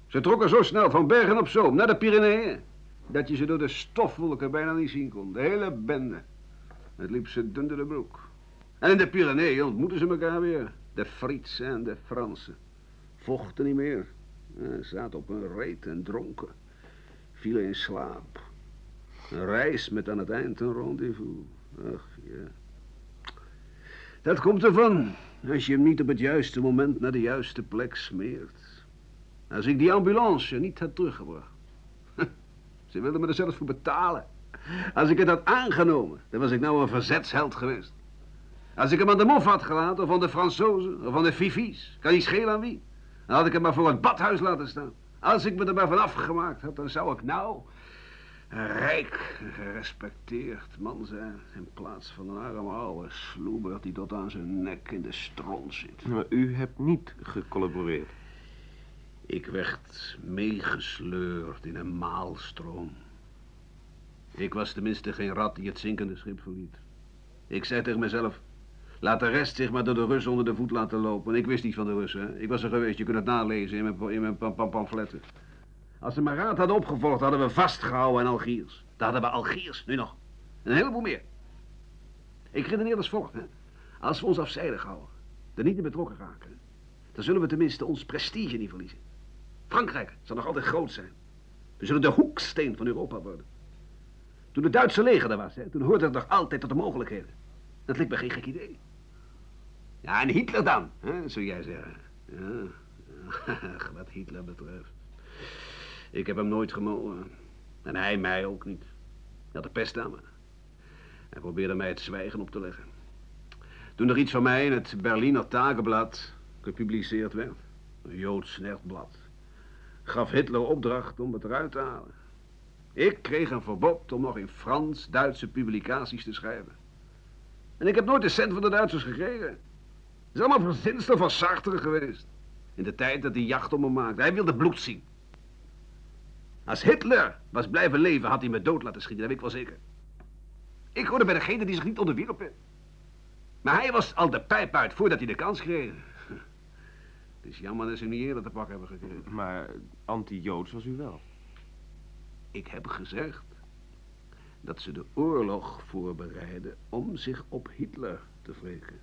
Ze trokken zo snel van Bergen op Zoom naar de Pyreneeën... dat je ze door de stofwolken bijna niet zien kon. De hele bende. Het liep ze dun de broek. En in de Pyreneeën ontmoetten ze elkaar weer. De Frietsen en de Fransen. Vochten niet meer. Ja, zaten op hun reet en dronken. Vielen in slaap. Een reis met aan het eind een rendezvous. Ach ja. Dat komt ervan. Als je hem niet op het juiste moment naar de juiste plek smeert. Als ik die ambulance niet had teruggebracht. [LAUGHS] Ze wilden me er zelfs voor betalen. Als ik het had aangenomen, dan was ik nou een verzetsheld geweest. Als ik hem aan de mof had gelaten, of aan de Fransozen, of aan de Fifi's, kan niet schelen aan wie. Dan had ik hem maar voor het badhuis laten staan. Als ik me er maar van afgemaakt had, dan zou ik nou een rijk, gerespecteerd man zijn. In plaats van een arme oude sloeber die tot aan zijn nek in de stront zit. Maar u hebt niet gecollaboreerd. Ik werd meegesleurd in een maalstroom. Ik was tenminste geen rat die het zinkende schip verliet. Ik zei tegen mezelf, laat de rest zich maar door de Russen onder de voet laten lopen. En ik wist niet van de Russen, hè. ik was er geweest, je kunt het nalezen in mijn, in mijn pam, pam, pamfletten. Als ze raad hadden opgevolgd, hadden we vastgehouden in Algiers. Daar hadden we Algiers, nu nog. En een heleboel meer. Ik redeneer als volgt, hè. Als we ons afzijdig houden, er niet in betrokken raken, dan zullen we tenminste ons prestige niet verliezen. Frankrijk zal nog altijd groot zijn. We zullen de hoeksteen van Europa worden. Toen het Duitse leger er was, hè, toen hoorde het nog altijd tot de mogelijkheden. Dat leek me geen gek idee. Ja, en Hitler dan, hè, zou jij zeggen. Ja, [LAUGHS] wat Hitler betreft. Ik heb hem nooit gemogen. En hij mij ook niet. Hij had de pest aan me. Hij probeerde mij het zwijgen op te leggen. Toen er iets van mij in het Berliner Tageblad gepubliceerd werd, een Joods gaf Hitler opdracht om het eruit te halen. Ik kreeg een verbod om nog in Frans Duitse publicaties te schrijven. En ik heb nooit een cent van de Duitsers gekregen. Het is allemaal verzinsel van Sartre geweest. In de tijd dat hij jacht om me maakte. Hij wilde bloed zien. Als Hitler was blijven leven, had hij me dood laten schieten, dat weet ik wel zeker. Ik hoorde bij degene die zich niet onderwierpen. Maar hij was al de pijp uit voordat hij de kans kreeg. Het is jammer dat ze niet eerder te pak hebben gekregen. Maar anti-Joods was u wel. Ik heb gezegd dat ze de oorlog voorbereiden om zich op Hitler te wreken.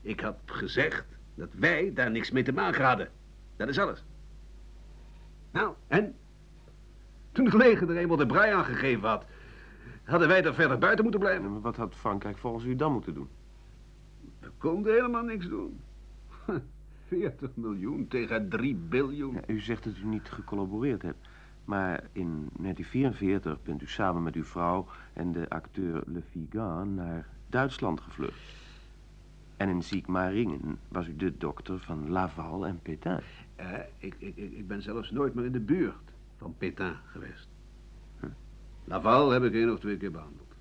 Ik had gezegd dat wij daar niks mee te maken hadden. Dat is alles. Nou, en? Toen het leger er eenmaal de brei aangegeven had, hadden wij er verder buiten moeten blijven. Maar wat had Frankrijk volgens u dan moeten doen? We konden helemaal niks doen. [LAUGHS] 40 miljoen tegen 3 biljoen. Ja, u zegt dat u niet gecollaboreerd hebt. Maar in 1944 bent u samen met uw vrouw en de acteur Le Vigan naar Duitsland gevlucht. En in Ziekmaringen was u de dokter van Laval en Pétain. Eh, ik, ik, ik ik ben zelfs nooit meer in de buurt van Pétain geweest. Laval heb ik één of twee keer behandeld.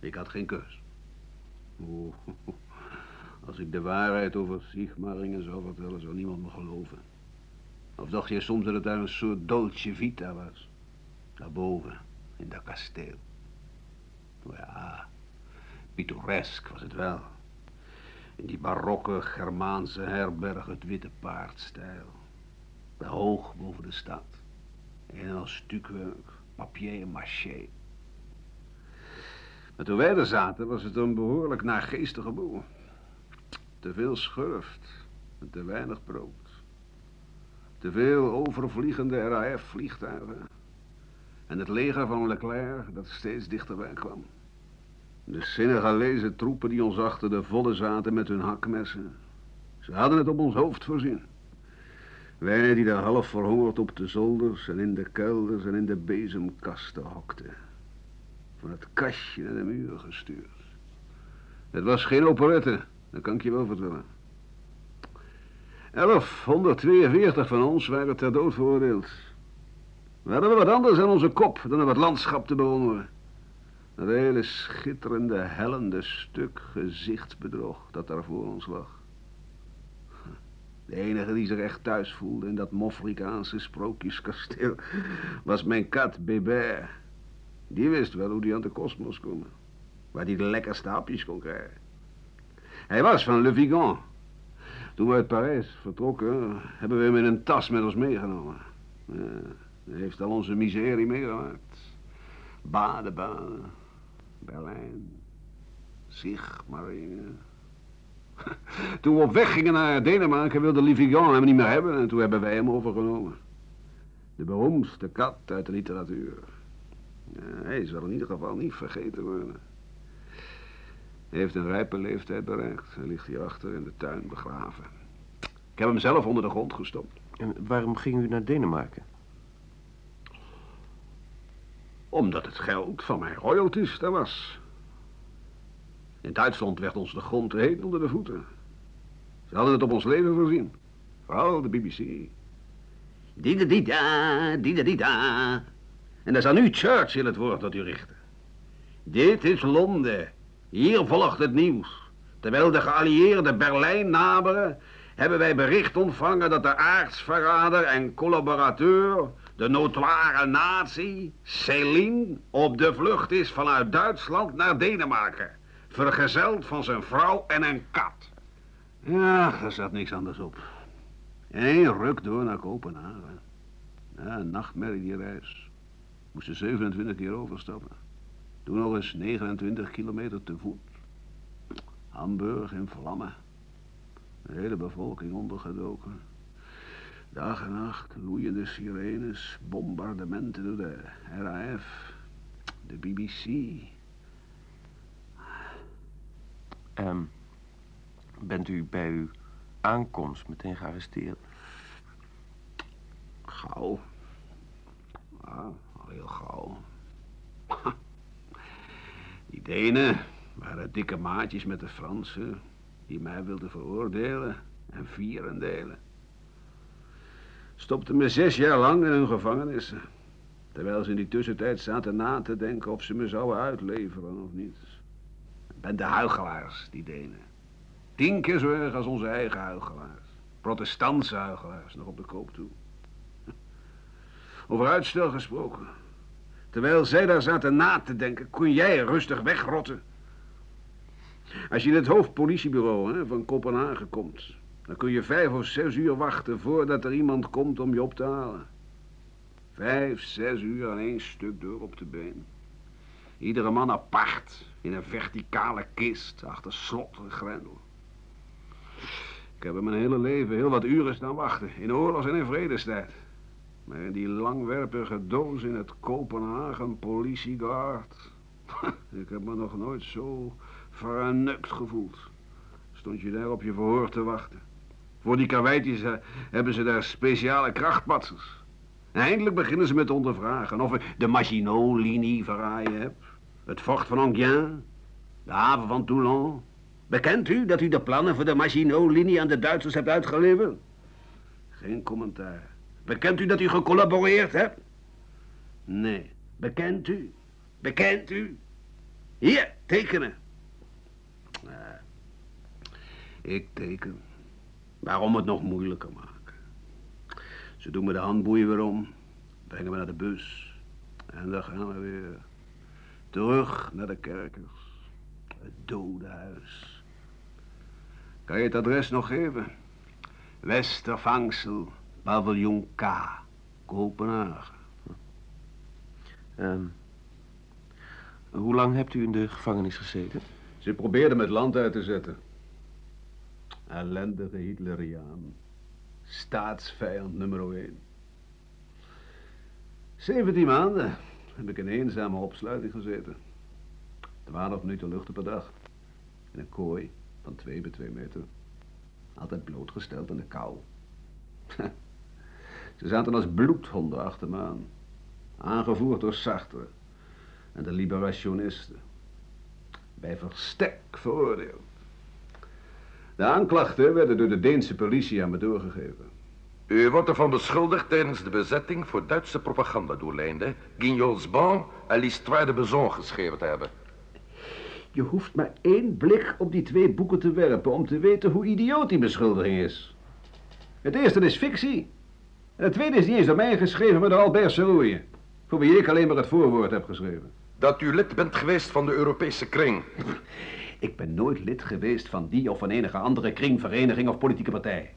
Ik had geen keus. Oeh, [LAUGHS] als ik de waarheid over Sigmaringen zou vertellen, zou niemand me geloven. Of dacht je soms dat het daar een soort dolce vita was? Daarboven, in dat kasteel. Ja, pittoresk was het wel. In die barokke Germaanse herberg het Witte Paardstijl. Hoog boven de stad. En als stukwerk, papier maché. Maar toen wij er zaten was het een behoorlijk naargeestige boel. Te veel schurft en te weinig brood. Te veel overvliegende RAF-vliegtuigen. En het leger van Leclerc dat steeds dichterbij kwam. De Senegalese troepen die ons achter de volle zaten met hun hakmessen. Ze hadden het op ons hoofd voorzien. Wij die daar half verhongerd op de zolders en in de kelders en in de bezemkasten hokten. Van het kastje naar de muur gestuurd. Het was geen operette, dat kan ik je wel vertellen. 1142 van ons waren ter dood veroordeeld. We hadden wat anders aan onze kop dan het landschap te bewonderen. Dat hele schitterende, hellende stuk gezichtsbedrog dat daar voor ons lag. De enige die zich echt thuis voelde in dat Mofrikaanse sprookjeskasteel was mijn kat Bébert. Die wist wel hoe die aan de kosmos komen. Waar die de lekkerste hapjes kon krijgen. Hij was van Le Vigan. Toen we uit Parijs vertrokken, hebben we hem in een tas met ons meegenomen. Ja, hij heeft al onze miserie meegemaakt. Baden, baden. Berlijn. Sigmaringen. [LAUGHS] Toen we op weg gingen naar Denemarken wilde Livigan hem niet meer hebben en toen hebben wij hem overgenomen. De beroemdste kat uit de literatuur. Ja, hij zal in ieder geval niet vergeten worden. Hij heeft een rijpe leeftijd bereikt. Hij ligt hierachter in de tuin begraven. Ik heb hem zelf onder de grond gestopt. En waarom ging u naar Denemarken? Omdat het geld van mijn royalties er was. In Duitsland werd ons de grond heet onder de voeten. Ze hadden het op ons leven voorzien. Vooral de BBC. Dida-dida, dida-dida. En daar zou nu Churchill het woord tot u richten. Dit is Londen. Hier volgt het nieuws. Terwijl de geallieerden Berlijn naderen, hebben wij bericht ontvangen dat de aartsverrader en collaborateur, de notoire nazi, Céline, op de vlucht is vanuit Duitsland naar Denemarken. Vergezeld van zijn vrouw en een kat. Ja, er zat niks anders op. Één ruk door naar Kopenhagen. Ja, een nachtmerrie die reis. Moesten 27 keer overstappen. Toen nog eens 29 kilometer te voet. Hamburg in vlammen. De hele bevolking ondergedoken. Dag en nacht loeiende sirenes, bombardementen door de RAF, de BBC. Ehm, bent u bij uw aankomst meteen gearresteerd? Gauw. Ja, al heel gauw. [LAUGHS] Die Denen waren dikke maatjes met de Fransen... die mij wilden veroordelen en vieren delen. Stopten me zes jaar lang in hun gevangenissen... terwijl ze in die tussentijd zaten na te denken... of ze me zouden uitleveren of niet. Ben de huigelaars, die Denen. Tien keer zo erg als onze eigen huigelaars. Protestantse huigelaars, nog op de koop toe. [LAUGHS] Over uitstel gesproken. Terwijl zij daar zaten na te denken, kon jij rustig wegrotten. Als je in het hoofdpolitiebureau hè, van Kopenhagen komt, dan kun je vijf of zes uur wachten voordat er iemand komt om je op te halen. Vijf, zes uur aan één stuk door op de been. Iedere man apart, in een verticale kist, achter slot en grendel. Ik heb in mijn hele leven heel wat uren staan wachten, in oorlogs- en in vredestijd. Maar in die langwerpige doos in het Kopenhagen politieguard... [LAUGHS] ik heb me nog nooit zo vernukt gevoeld. Stond je daar op je verhoor te wachten. Voor die karweitjes hebben ze daar speciale krachtpatsers. Eindelijk beginnen ze met ondervragen of ik de Maginot-linie verraaien heb. Het vocht van Enghien, de haven van Toulon. Bekent u dat u de plannen voor de Maginot-linie aan de Duitsers hebt uitgeleverd? Geen commentaar. Bekent u dat u gecollaboreerd hebt? Nee. Bekent u? Bekent u? Hier, tekenen. Nee. Ik teken. Waarom het nog moeilijker maken? Ze doen me de handboeien weer om. Brengen me naar de bus. En dan gaan we weer. Terug naar de kerkers. Het dode huis. Kan je het adres nog geven? Westervangsel, paviljoen K, Kopenhagen. Ehm, hoe lang hebt u in de gevangenis gezeten? Ze probeerden me het land uit te zetten. Ellendige Hitleriaan. Staatsvijand nummer 1. 17 maanden heb ik in eenzame opsluiting gezeten. 12 minuten lucht per dag. In een kooi van 2 bij 2 meter. Altijd blootgesteld aan de kou. Ze zaten als bloedhonden achter me aan. Aangevoerd door Sartre en de liberationisten. Bij verstek veroordeeld. De aanklachten werden door de Deense politie aan me doorgegeven. U wordt ervan beschuldigd tijdens de bezetting voor Duitse propagandadoeleinden Guignol's Ban en l'Histoire de Beson geschreven te hebben. Je hoeft maar één blik op die twee boeken te werpen om te weten hoe idioot die beschuldiging is. Het eerste is fictie. En het tweede is niet eens door mij geschreven, maar door Albert Serrouille. Voor wie ik alleen maar het voorwoord heb geschreven. Dat u lid bent geweest van de Europese kring. [LAUGHS] Ik ben nooit lid geweest van die of van enige andere kring, vereniging of politieke partij.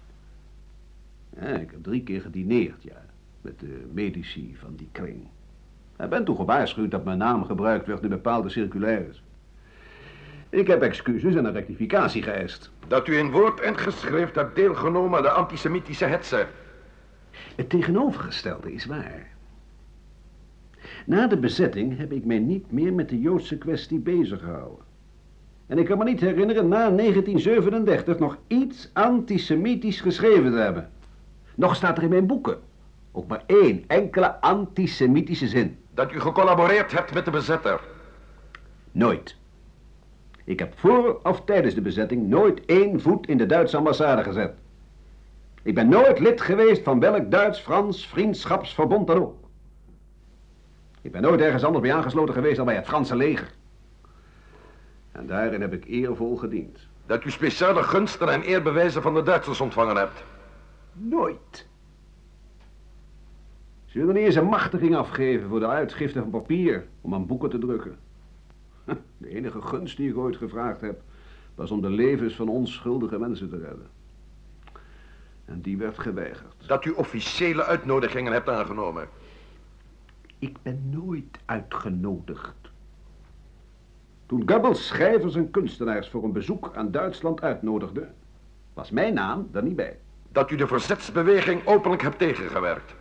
Ja, ik heb drie keer gedineerd, ja, met de medici van die kring. Ik ben toen gewaarschuwd dat mijn naam gebruikt werd in bepaalde circulaires. Ik heb excuses en een rectificatie geëist. Dat u in woord en geschrift hebt deelgenomen aan de antisemitische hetze. Het tegenovergestelde is waar. Na de bezetting heb ik mij niet meer met de Joodse kwestie bezig gehouden. En ik kan me niet herinneren na 1937 nog iets antisemitisch geschreven te hebben. Nog staat er in mijn boeken ook maar één enkele antisemitische zin. Dat u gecollaboreerd hebt met de bezetter. Nooit. Ik heb voor of tijdens de bezetting nooit één voet in de Duitse ambassade gezet. Ik ben nooit lid geweest van welk Duits-Frans vriendschapsverbond dan ook. Ik ben nooit ergens anders bij aangesloten geweest dan bij het Franse leger. En daarin heb ik eervol gediend. Dat u speciale gunsten en eerbewijzen van de Duitsers ontvangen hebt. Nooit. Ze willen niet eens een machtiging afgeven voor de uitgifte van papier om aan boeken te drukken. De enige gunst die ik ooit gevraagd heb, was om de levens van onschuldige mensen te redden. En die werd geweigerd. Dat u officiële uitnodigingen hebt aangenomen. Ik ben nooit uitgenodigd. Toen Goebbels schrijvers en kunstenaars voor een bezoek aan Duitsland uitnodigde, was mijn naam er niet bij. Dat u de verzetsbeweging openlijk hebt tegengewerkt.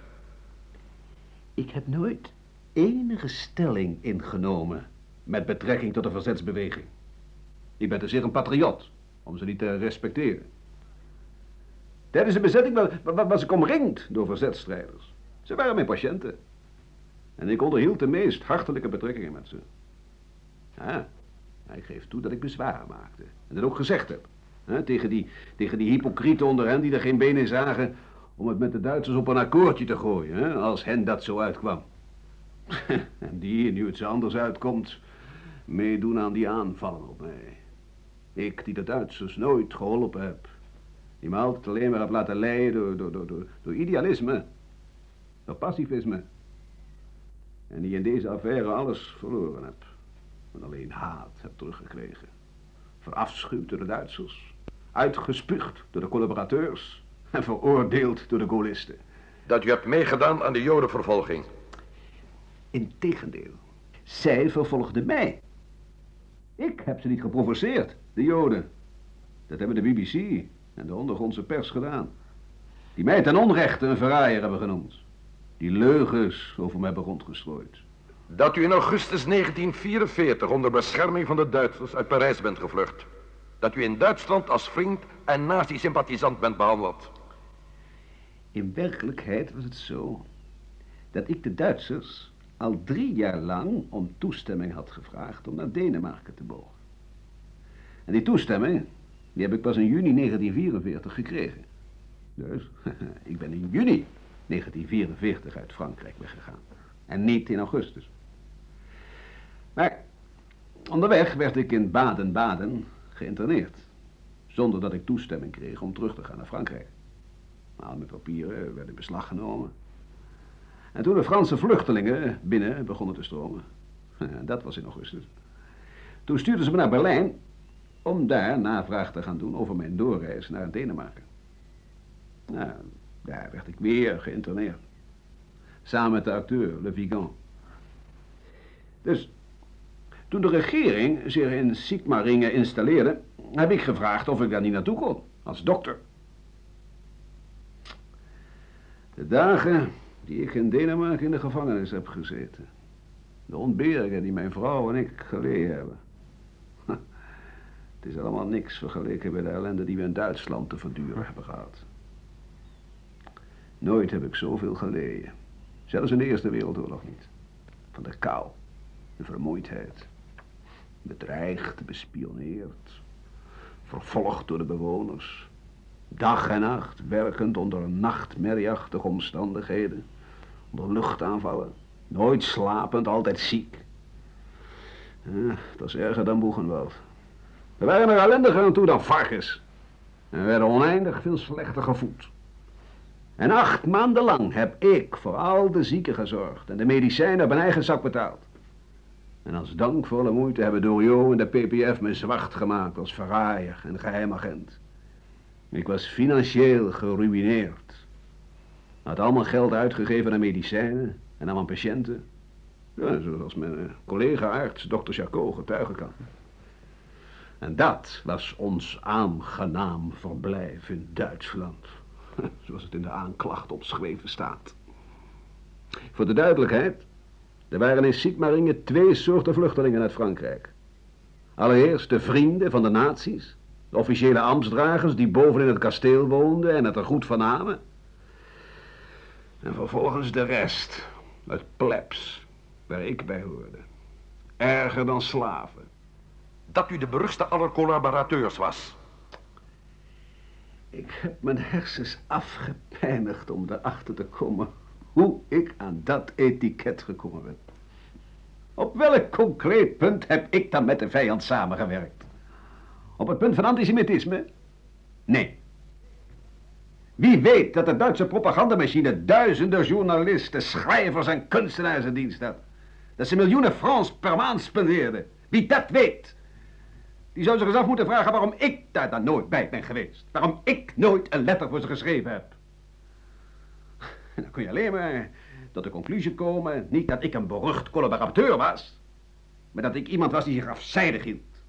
Ik heb nooit enige stelling ingenomen met betrekking tot de verzetsbeweging. Ik ben te zeer een patriot om ze niet te respecteren. Tijdens de bezetting wa- wa- was ik omringd door verzetstrijders. Ze waren mijn patiënten. En ik onderhield de meest hartelijke betrekkingen met ze. Ja, ik geef toe dat ik bezwaren maakte. En dat ook gezegd heb. Tegen, die, tegen die hypocrieten onder hen die er geen benen zagen om het met de Duitsers op een akkoordje te gooien, als hen dat zo uitkwam. [LAUGHS] en die, nu het zo anders uitkomt, meedoen aan die aanvallen op mij. Ik, die de Duitsers nooit geholpen heb. Die me altijd alleen maar heb laten leiden door, door, door, door, door idealisme. Door pacifisme. En die in deze affaire alles verloren heb. En alleen haat heb teruggekregen. Verafschuwd door de Duitsers. Uitgespuugd door de collaborateurs. En veroordeeld door de gaullisten. Dat u hebt meegedaan aan de jodenvervolging. Integendeel. Zij vervolgden mij. Ik heb ze niet geprovoceerd, de Joden. Dat hebben de BBC en de ondergrondse pers gedaan. Die mij ten onrechte een verraaier hebben genoemd. Die leugens over mij hebben rondgestrooid. Dat u in augustus 1944 onder bescherming van de Duitsers uit Parijs bent gevlucht. Dat u in Duitsland als vriend en nazi-sympathisant bent behandeld. In werkelijkheid was het zo dat ik de Duitsers al drie jaar lang om toestemming had gevraagd om naar Denemarken te mogen. En die toestemming, die heb ik pas in juni 1944 gekregen. Dus [LAUGHS] ik ben in juni 1944 uit Frankrijk weggegaan. En niet in augustus. Maar onderweg werd ik in Baden-Baden geïnterneerd. Zonder dat ik toestemming kreeg om terug te gaan naar Frankrijk. Al mijn papieren werden in beslag genomen. En toen de Franse vluchtelingen binnen begonnen te stromen. [LAUGHS] Dat was in augustus. Toen stuurden ze me naar Berlijn om daar navraag te gaan doen over mijn doorreis naar Denemarken. Nou, daar werd ik weer geïnterneerd. Samen met de acteur, Le Vigan. Dus toen de regering zich in Sigmaringen installeerde, heb ik gevraagd of ik daar niet naartoe kon, als dokter. De dagen die ik in Denemarken in de gevangenis heb gezeten. De ontberingen die mijn vrouw en ik geleden hebben. Het is allemaal niks vergeleken bij de ellende die we in Duitsland te verduren hebben gehad. Nooit heb ik zoveel geleden. Zelfs in de Eerste Wereldoorlog niet. Van de kou, de vermoeidheid. Bedreigd, bespioneerd. Vervolgd door de bewoners. Dag en nacht werkend onder nachtmerrieachtige omstandigheden. Onder luchtaanvallen. Nooit slapend, altijd ziek. Ja, dat is erger dan Boegenwald. We waren er ellendiger aan toe dan varkens. En we werden oneindig veel slechter gevoed. En acht maanden lang heb ik voor al de zieken gezorgd en de medicijnen op mijn eigen zak betaald. En als dank voor alle moeite hebben Doriot en de PPF me zwart gemaakt als verraaier en geheimagent. Ik was financieel geruineerd. Had allemaal geld uitgegeven aan medicijnen en aan mijn patiënten. Zoals mijn eh, collega-arts, dokter Jacot, getuigen kan. En dat was ons aangenaam verblijf in Duitsland. [LAUGHS] Zoals het in de aanklacht opgeschreven staat. Voor de duidelijkheid, er waren in Sigmaringen twee soorten vluchtelingen uit Frankrijk. Allereerst de vrienden van de nazi's, de officiële ambtsdragers die boven in het kasteel woonden en het er goed van namen. En vervolgens de rest, het plebs, waar ik bij hoorde. Erger dan slaven. Dat u de beruchtste aller collaborateurs was. Ik heb mijn hersens afgepijnigd om erachter te komen hoe ik aan dat etiket gekomen ben. Op welk concreet punt heb ik dan met de vijand samengewerkt? Op het punt van antisemitisme? Nee. Wie weet dat de Duitse propagandamachine duizenden journalisten, schrijvers en kunstenaars in dienst had? Dat ze miljoenen francs per maand spendeerden. Wie dat weet, die zou zich eens af moeten vragen waarom ik daar dan nooit bij ben geweest. Waarom ik nooit een letter voor ze geschreven heb. Dan kun je alleen maar tot de conclusie komen, niet dat ik een berucht collaborateur was, maar dat ik iemand was die zich afzijdig hield.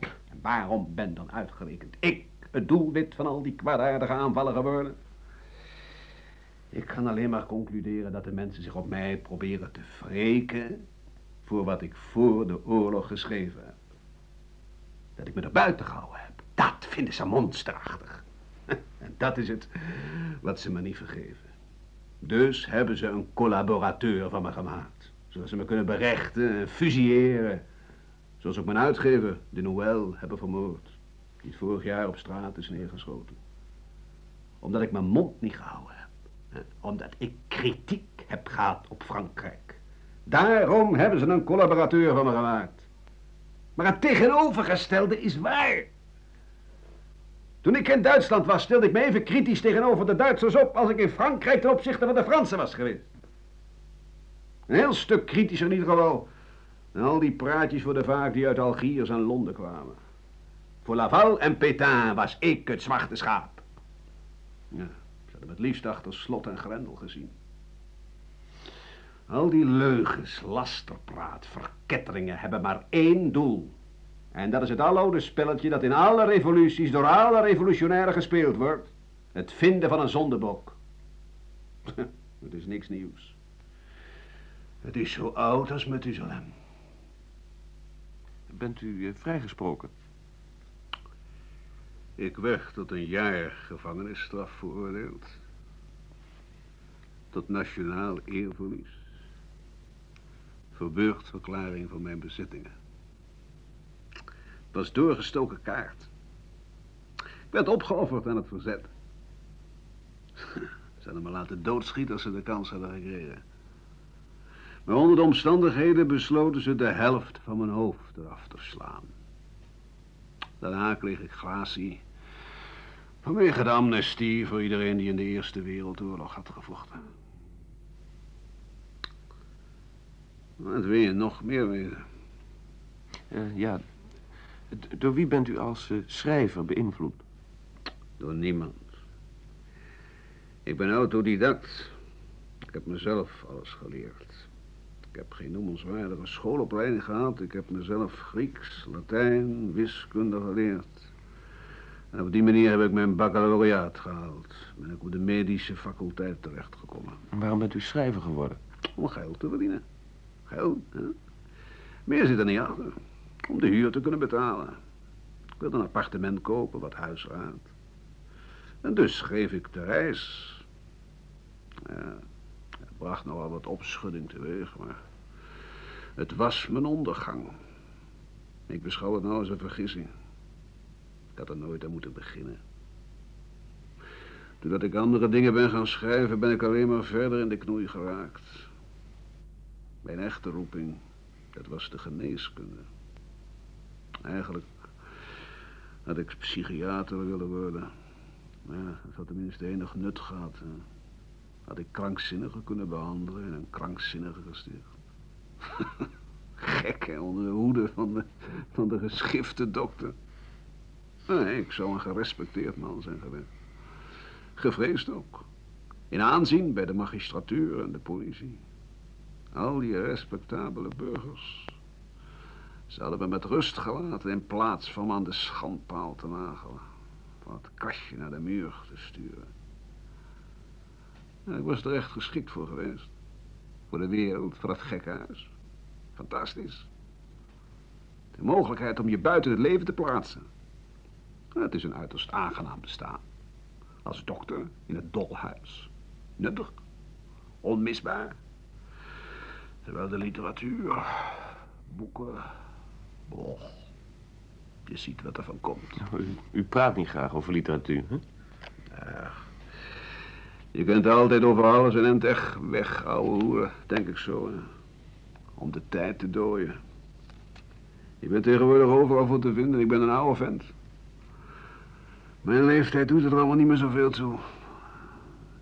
En waarom ben dan uitgerekend ik het doelwit van al die kwaadaardige aanvallen geworden? Ik kan alleen maar concluderen dat de mensen zich op mij proberen te wreken voor wat ik voor de oorlog geschreven heb. Dat ik me er buiten gehouden heb, dat vinden ze monsterachtig. [LAUGHS] Dat is het wat ze me niet vergeven. Dus hebben ze een collaborateur van me gemaakt. Zodat ze me kunnen berechten en fusilleren. Zoals ook mijn uitgever, de Noël, hebben vermoord. Die vorig jaar op straat is neergeschoten. Omdat ik mijn mond niet gehouden heb. Omdat ik kritiek heb gehad op Frankrijk. Daarom hebben ze een collaborateur van me gemaakt. Maar het tegenovergestelde is waar. Toen ik in Duitsland was, stelde ik me even kritisch tegenover de Duitsers op als ik in Frankrijk ten opzichte van de Fransen was geweest. Een heel stuk kritischer in ieder geval al die praatjes voor de vaak die uit Algiers en Londen kwamen. Voor Laval en Pétain was ik het zwarte schaap. Ja, ze hadden het liefst achter slot en grendel gezien. Al die leugens, lasterpraat, verketteringen hebben maar één doel. En dat is het aloude spelletje dat in alle revoluties door alle revolutionairen gespeeld wordt. Het vinden van een zondebok. [LAUGHS] het is niks nieuws. Het is zo oud als Methuselem. Bent u eh, vrijgesproken? Ik werd tot een jaar gevangenisstraf veroordeeld. Tot nationaal eerverlies. Verbeurtverklaring van mijn bezittingen. Het was doorgestoken kaart. Ik werd opgeofferd aan het verzet. Ze hadden me laten doodschieten als ze de kans hadden gekregen. Maar onder de omstandigheden besloten ze de helft van mijn hoofd eraf te slaan. Daarna kreeg ik gratie vanwege de amnestie voor iedereen die in de Eerste Wereldoorlog had gevochten. Wat wil je nog meer weten? Eh, ja, Door wie bent u als eh, schrijver beïnvloed? Door niemand. Ik ben autodidact. Ik heb mezelf alles geleerd. Ik heb geen noemenswaardige schoolopleiding gehad. Ik heb mezelf Grieks, Latijn, wiskunde geleerd. En op die manier heb ik mijn baccalaureaat gehaald. Ben ik op de medische faculteit terechtgekomen. En Waarom bent u schrijver geworden? Om geld te verdienen. Geld, hè? Meer zit er niet achter. Om de huur te kunnen betalen. Ik wilde een appartement kopen, wat huisraad. En dus schreef ik de reis. Ja, het bracht nogal wat opschudding teweeg, maar... Het was mijn ondergang. Ik beschouw het nou als een vergissing. Ik had er nooit aan moeten beginnen. Doordat ik andere dingen ben gaan schrijven, ben ik alleen maar verder in de knoei geraakt. Mijn echte roeping, dat was de geneeskunde. Eigenlijk had ik psychiater willen worden. Ja, dat had tenminste enig nut gehad. Had ik krankzinnigen kunnen behandelen in een krankzinnige gesticht. [LAUGHS] Gek, hè, onder de hoede van de, van de geschifte dokter. Nee, ik zou een gerespecteerd man zijn geweest. Gevreesd ook. In aanzien bij de magistratuur en de politie. Al die respectabele burgers. Ze hadden me met rust gelaten in plaats van me aan de schandpaal te nagelen. Van het kastje naar de muur te sturen. En ik was er echt geschikt voor geweest. Voor de wereld, voor dat gekke huis. Fantastisch. De mogelijkheid om je buiten het leven te plaatsen. Het is een uiterst aangenaam bestaan. Als dokter in het dolhuis. Nuttig. Onmisbaar. Terwijl de literatuur, boeken, boh, je ziet wat er van komt. U, u praat niet graag over literatuur, hè? Je kunt altijd over alles en het echt weg, ouwe hoeren, denk ik zo. Hè. Om de tijd te dooien. Je bent tegenwoordig overal voor te vinden. Ik ben een oude vent. Mijn leeftijd doet er allemaal niet meer zoveel toe.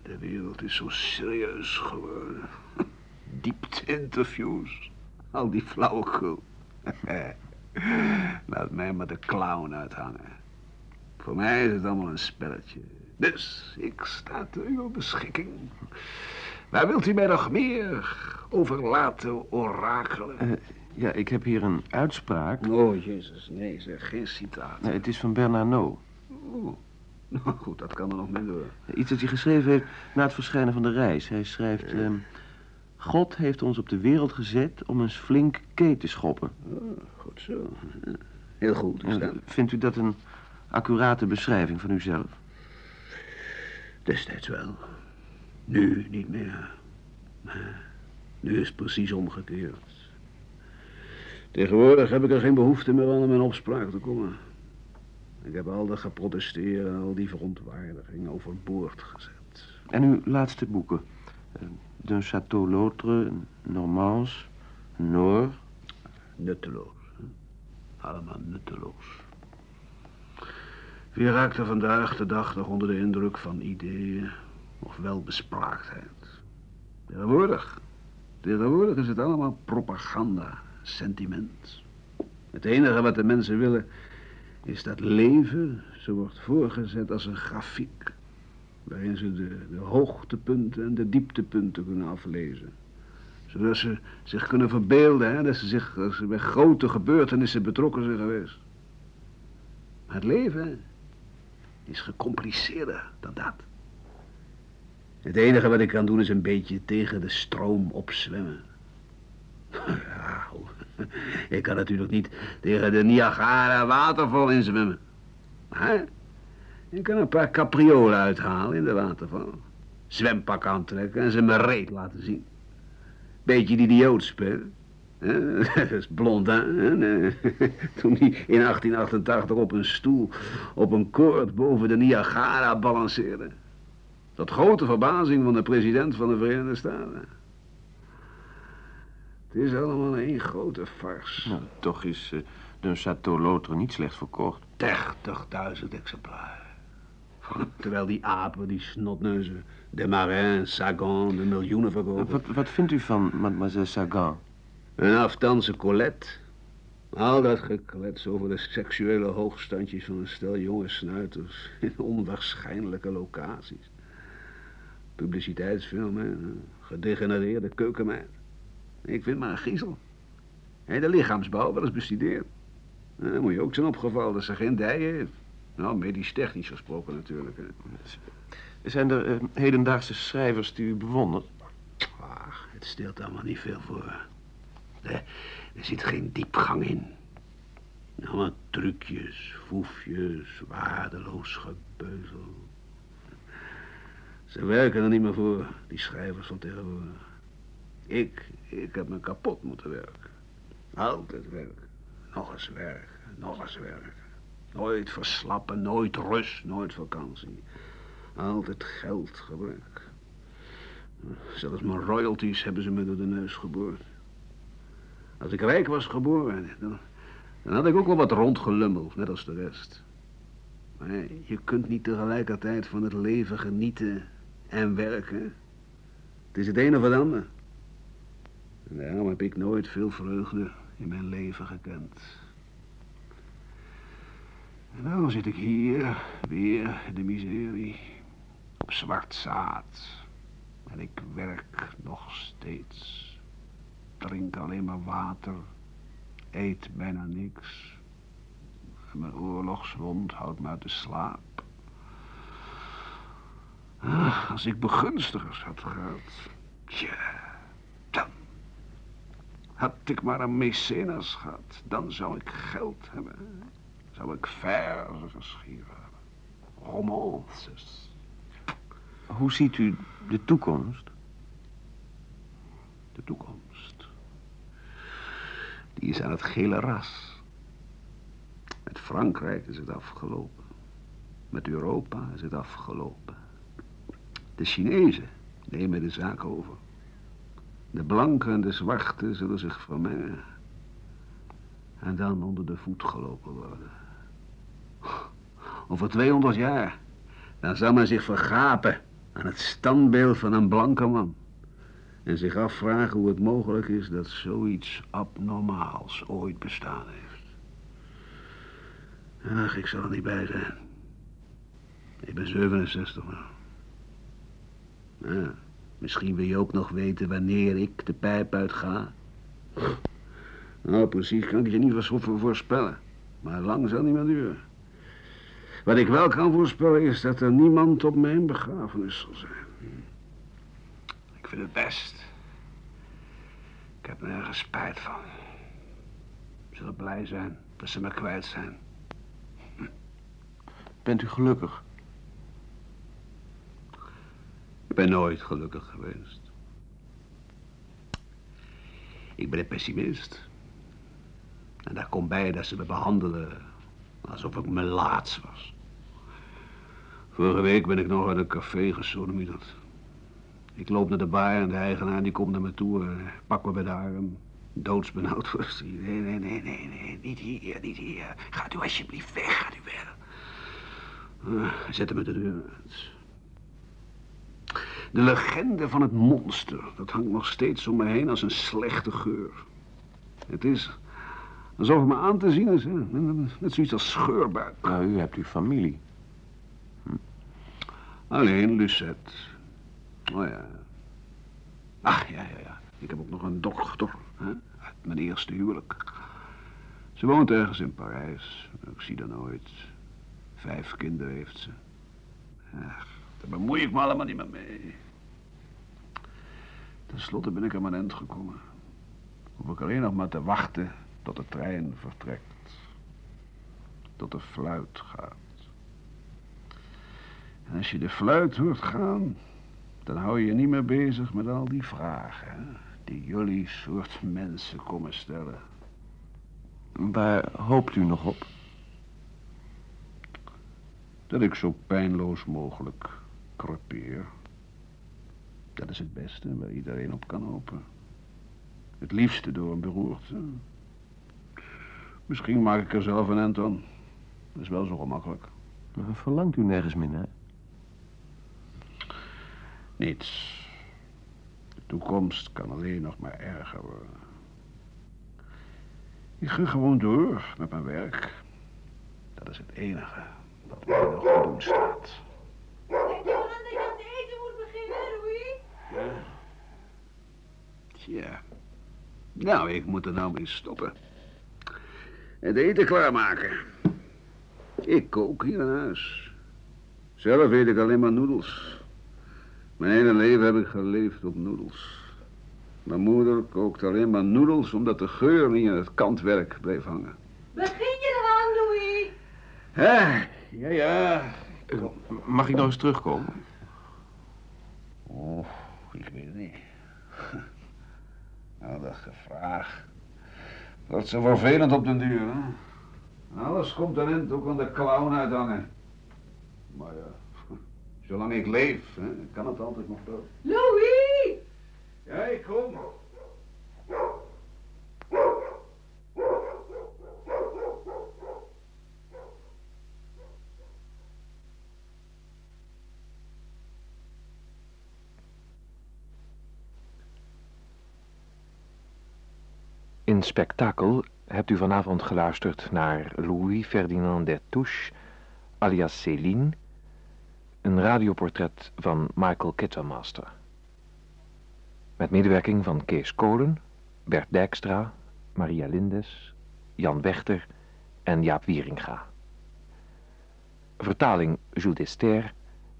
De wereld is zo serieus geworden. [LAUGHS] Diepte-interviews. Al die flauwekul. [LAUGHS] Laat mij maar de clown uithangen. Voor mij is het allemaal een spelletje. Dus ik sta te uw beschikking. Waar wilt u mij nog meer over laten orakelen? Eh, ja, ik heb hier een uitspraak. Oh, jezus, nee, zeg, geen citaat. Nee, het is van Bernarnaud. Oeh. Nou goed, dat kan er nog minder. Iets dat hij geschreven heeft na het verschijnen van de reis. Hij schrijft... ehm, God heeft ons op de wereld gezet om eens flink kee te schoppen. Oh, goed zo. Heel goed. En Vindt u dat een accurate beschrijving van uzelf? Destijds wel. Nu niet meer. Maar nu is het precies omgekeerd. Tegenwoordig heb ik er geen behoefte meer aan om in opspraak te komen. Ik heb al dat geprotesteerd en al die verontwaardiging overboord gezet. En uw laatste boeken? D'un château l'autre, Normans, Noor. Nutteloos. hè? Allemaal nutteloos. Wie raakt er vandaag de dag nog onder de indruk van ideeën of welbespraaktheid? Tegenwoordig. Tegenwoordig is het allemaal propaganda, sentiment. Het enige wat de mensen willen is dat leven zo wordt voorgezet als een grafiek. Waarin ze de, de hoogtepunten en de dieptepunten kunnen aflezen. Zodat ze zich kunnen verbeelden hè, dat, ze zich, ze bij grote gebeurtenissen betrokken zijn geweest. Maar het leven is gecompliceerder dan dat. Het enige wat ik kan doen is een beetje tegen de stroom opzwemmen. [LAUGHS] Ja, ik kan natuurlijk niet tegen de Niagara waterval inzwemmen. Maar ik kan een paar capriolen uithalen in de waterval. Zwempak aantrekken en ze me reet laten zien. Beetje die idioot spelen. hè? [LAUGHS] Dat is Blondin. [LAUGHS] Toen hij in 1888 op een stoel op een koord boven de Niagara balanceerde. Tot grote verbazing van de president van de Verenigde Staten. Het is allemaal één grote farce. Nou, toch is eh, D'un château l'autre niet slecht verkocht. 30.000 exemplaren. Terwijl die apen, die snotneuzen, de Marin, Sagan, de miljoenen verkopen. Wat, wat vindt u van mademoiselle Sagan? Een aftanse Colette. Al dat geklets over de seksuele hoogstandjes van een stel jonge snuiters in onwaarschijnlijke locaties. Publiciteitsfilmen, een gedegenereerde keukenmeid. Ik vind maar een griezel. Hij de lichaamsbouw wel eens bestudeerd. Nou, dan moet je ook zijn opgevallen dat ze geen dijen heeft. Nou, medisch technisch gesproken natuurlijk. Hè. Zijn er eh, hedendaagse schrijvers die u bewondert? Ach, het stelt allemaal niet veel voor. Er, er zit geen diepgang in. Nou, wat trucjes, foefjes, waardeloos gebeuzel. Ze werken er niet meer voor, die schrijvers van tegenwoordig. Ik, ik heb me kapot moeten werken. Altijd werk. Nog eens werk, nog eens werk. Nooit verslappen, nooit rust, nooit vakantie. Altijd geldgebrek. Zelfs mijn royalties hebben ze me door de neus geboord. Als ik rijk was geboren, dan, had ik ook wel wat rondgelummeld, net als de rest. Maar je kunt niet tegelijkertijd van het leven genieten en werken. Het is het een of het ander. En daarom heb ik nooit veel vreugde in mijn leven gekend. Dan zit ik hier, weer in de miserie, op zwart zaad. En ik werk nog steeds. Drink alleen maar water, eet bijna niks. En mijn oorlogswond houdt me uit de slaap. Als ik begunstigers had gehad, tja, dan had ik maar een mecenas gehad. Dan zou ik geld hebben. Zou ik verzen geschreven hebben. Romances. Hoe ziet u de toekomst? De toekomst. Die is aan het gele ras. Met Frankrijk is het afgelopen. Met Europa is het afgelopen. De Chinezen nemen de zaak over. De blanken en de zwarte zullen zich vermengen. En dan onder de voet gelopen worden. Over 200 jaar, dan zal men zich vergapen aan het standbeeld van een blanke man. En zich afvragen hoe het mogelijk is dat zoiets abnormaals ooit bestaan heeft. Ach, ik zal er niet bij zijn. Ik ben 67 nou. Ja, misschien wil je ook nog weten wanneer ik de pijp uitga. Nou, precies kan ik je niet voor voorspellen. Maar lang zal niet meer duren. Wat ik wel kan voorspellen is dat er niemand op mijn begrafenis zal zijn. Ik vind het best. Ik heb nergens spijt van. Ze zullen blij zijn dat ze me kwijt zijn. Bent u gelukkig? Ik ben nooit gelukkig geweest. Ik ben een pessimist. En daar komt bij dat ze me behandelen alsof ik me laats was. Vorige week ben ik nog uit een café gesodemieterd. Ik loop naar de bar en de eigenaar die komt naar me toe en pakt me bij de arm. Doodsbenauwd was hij. Nee, nee, nee, nee, nee, niet hier, niet hier. Gaat u alsjeblieft weg, gaat u weg. Uh, hij zette me de deur uit. De legende van het monster, dat hangt nog steeds om me heen als een slechte geur. Het is alsof het me aan te zien is, hè? net zoiets als scheurbuik. Nou, u hebt uw familie. Hm. Alleen Lucette. Oh ja. Ach, ja, ja, ja. Ik heb ook nog een dochter, hè? uit mijn eerste huwelijk. Ze woont ergens in Parijs. Ik zie haar nooit. Vijf kinderen heeft ze. Ach, daar bemoei ik me allemaal niet meer mee. Ten slotte ben ik aan mijn eind gekomen. Hoef ik alleen nog maar te wachten tot de trein vertrekt. Tot de fluit gaat. En als je de fluit hoort gaan, dan hou je je niet meer bezig met al die vragen die jullie soort mensen komen stellen. Waar hoopt u nog op? Dat ik zo pijnloos mogelijk crepeer. Dat is het beste waar iedereen op kan hopen. Het liefste door een beroerte. Misschien maak ik er zelf een end aan. Dat is wel zo gemakkelijk. Maar verlangt u nergens meer naar? Niets. De toekomst kan alleen nog maar erger worden. Ik ga gewoon door met mijn werk. Dat is het enige wat mij nog te doen staat. Denk je aan dat je aan het eten moet beginnen, Louis? Tja. Nou, ik moet er nou mee stoppen. Het eten klaarmaken. Ik kook hier in huis. Zelf eet ik alleen maar noedels. Mijn hele leven heb ik geleefd op noedels. Mijn moeder kookt alleen maar noedels omdat de geur niet in het kantwerk bleef hangen. Begin je eraan, Louis? Hè? Ja, ja. Eh, mag ik nog eens terugkomen? Oh, ik weet het niet. [LAUGHS] Nou, dat gevraag. Dat is zo vervelend op den duur, hè? Alles komt er in, ook aan de clown uithangen. Maar ja, [LAUGHS] zolang ik leef, hè, kan het altijd nog wel. Louis! Ja, ik kom. In Spektakel hebt u vanavond geluisterd naar Louis Ferdinand Destouches, alias Céline, een radioportret van Michael Kittermaster. Met medewerking van Kees Kolen, Bert Dijkstra, Maria Lindes, Jan Wechter en Jaap Wieringa. Vertaling Jules Dester,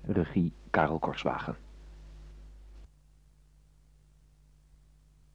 regie Karel Korswagen.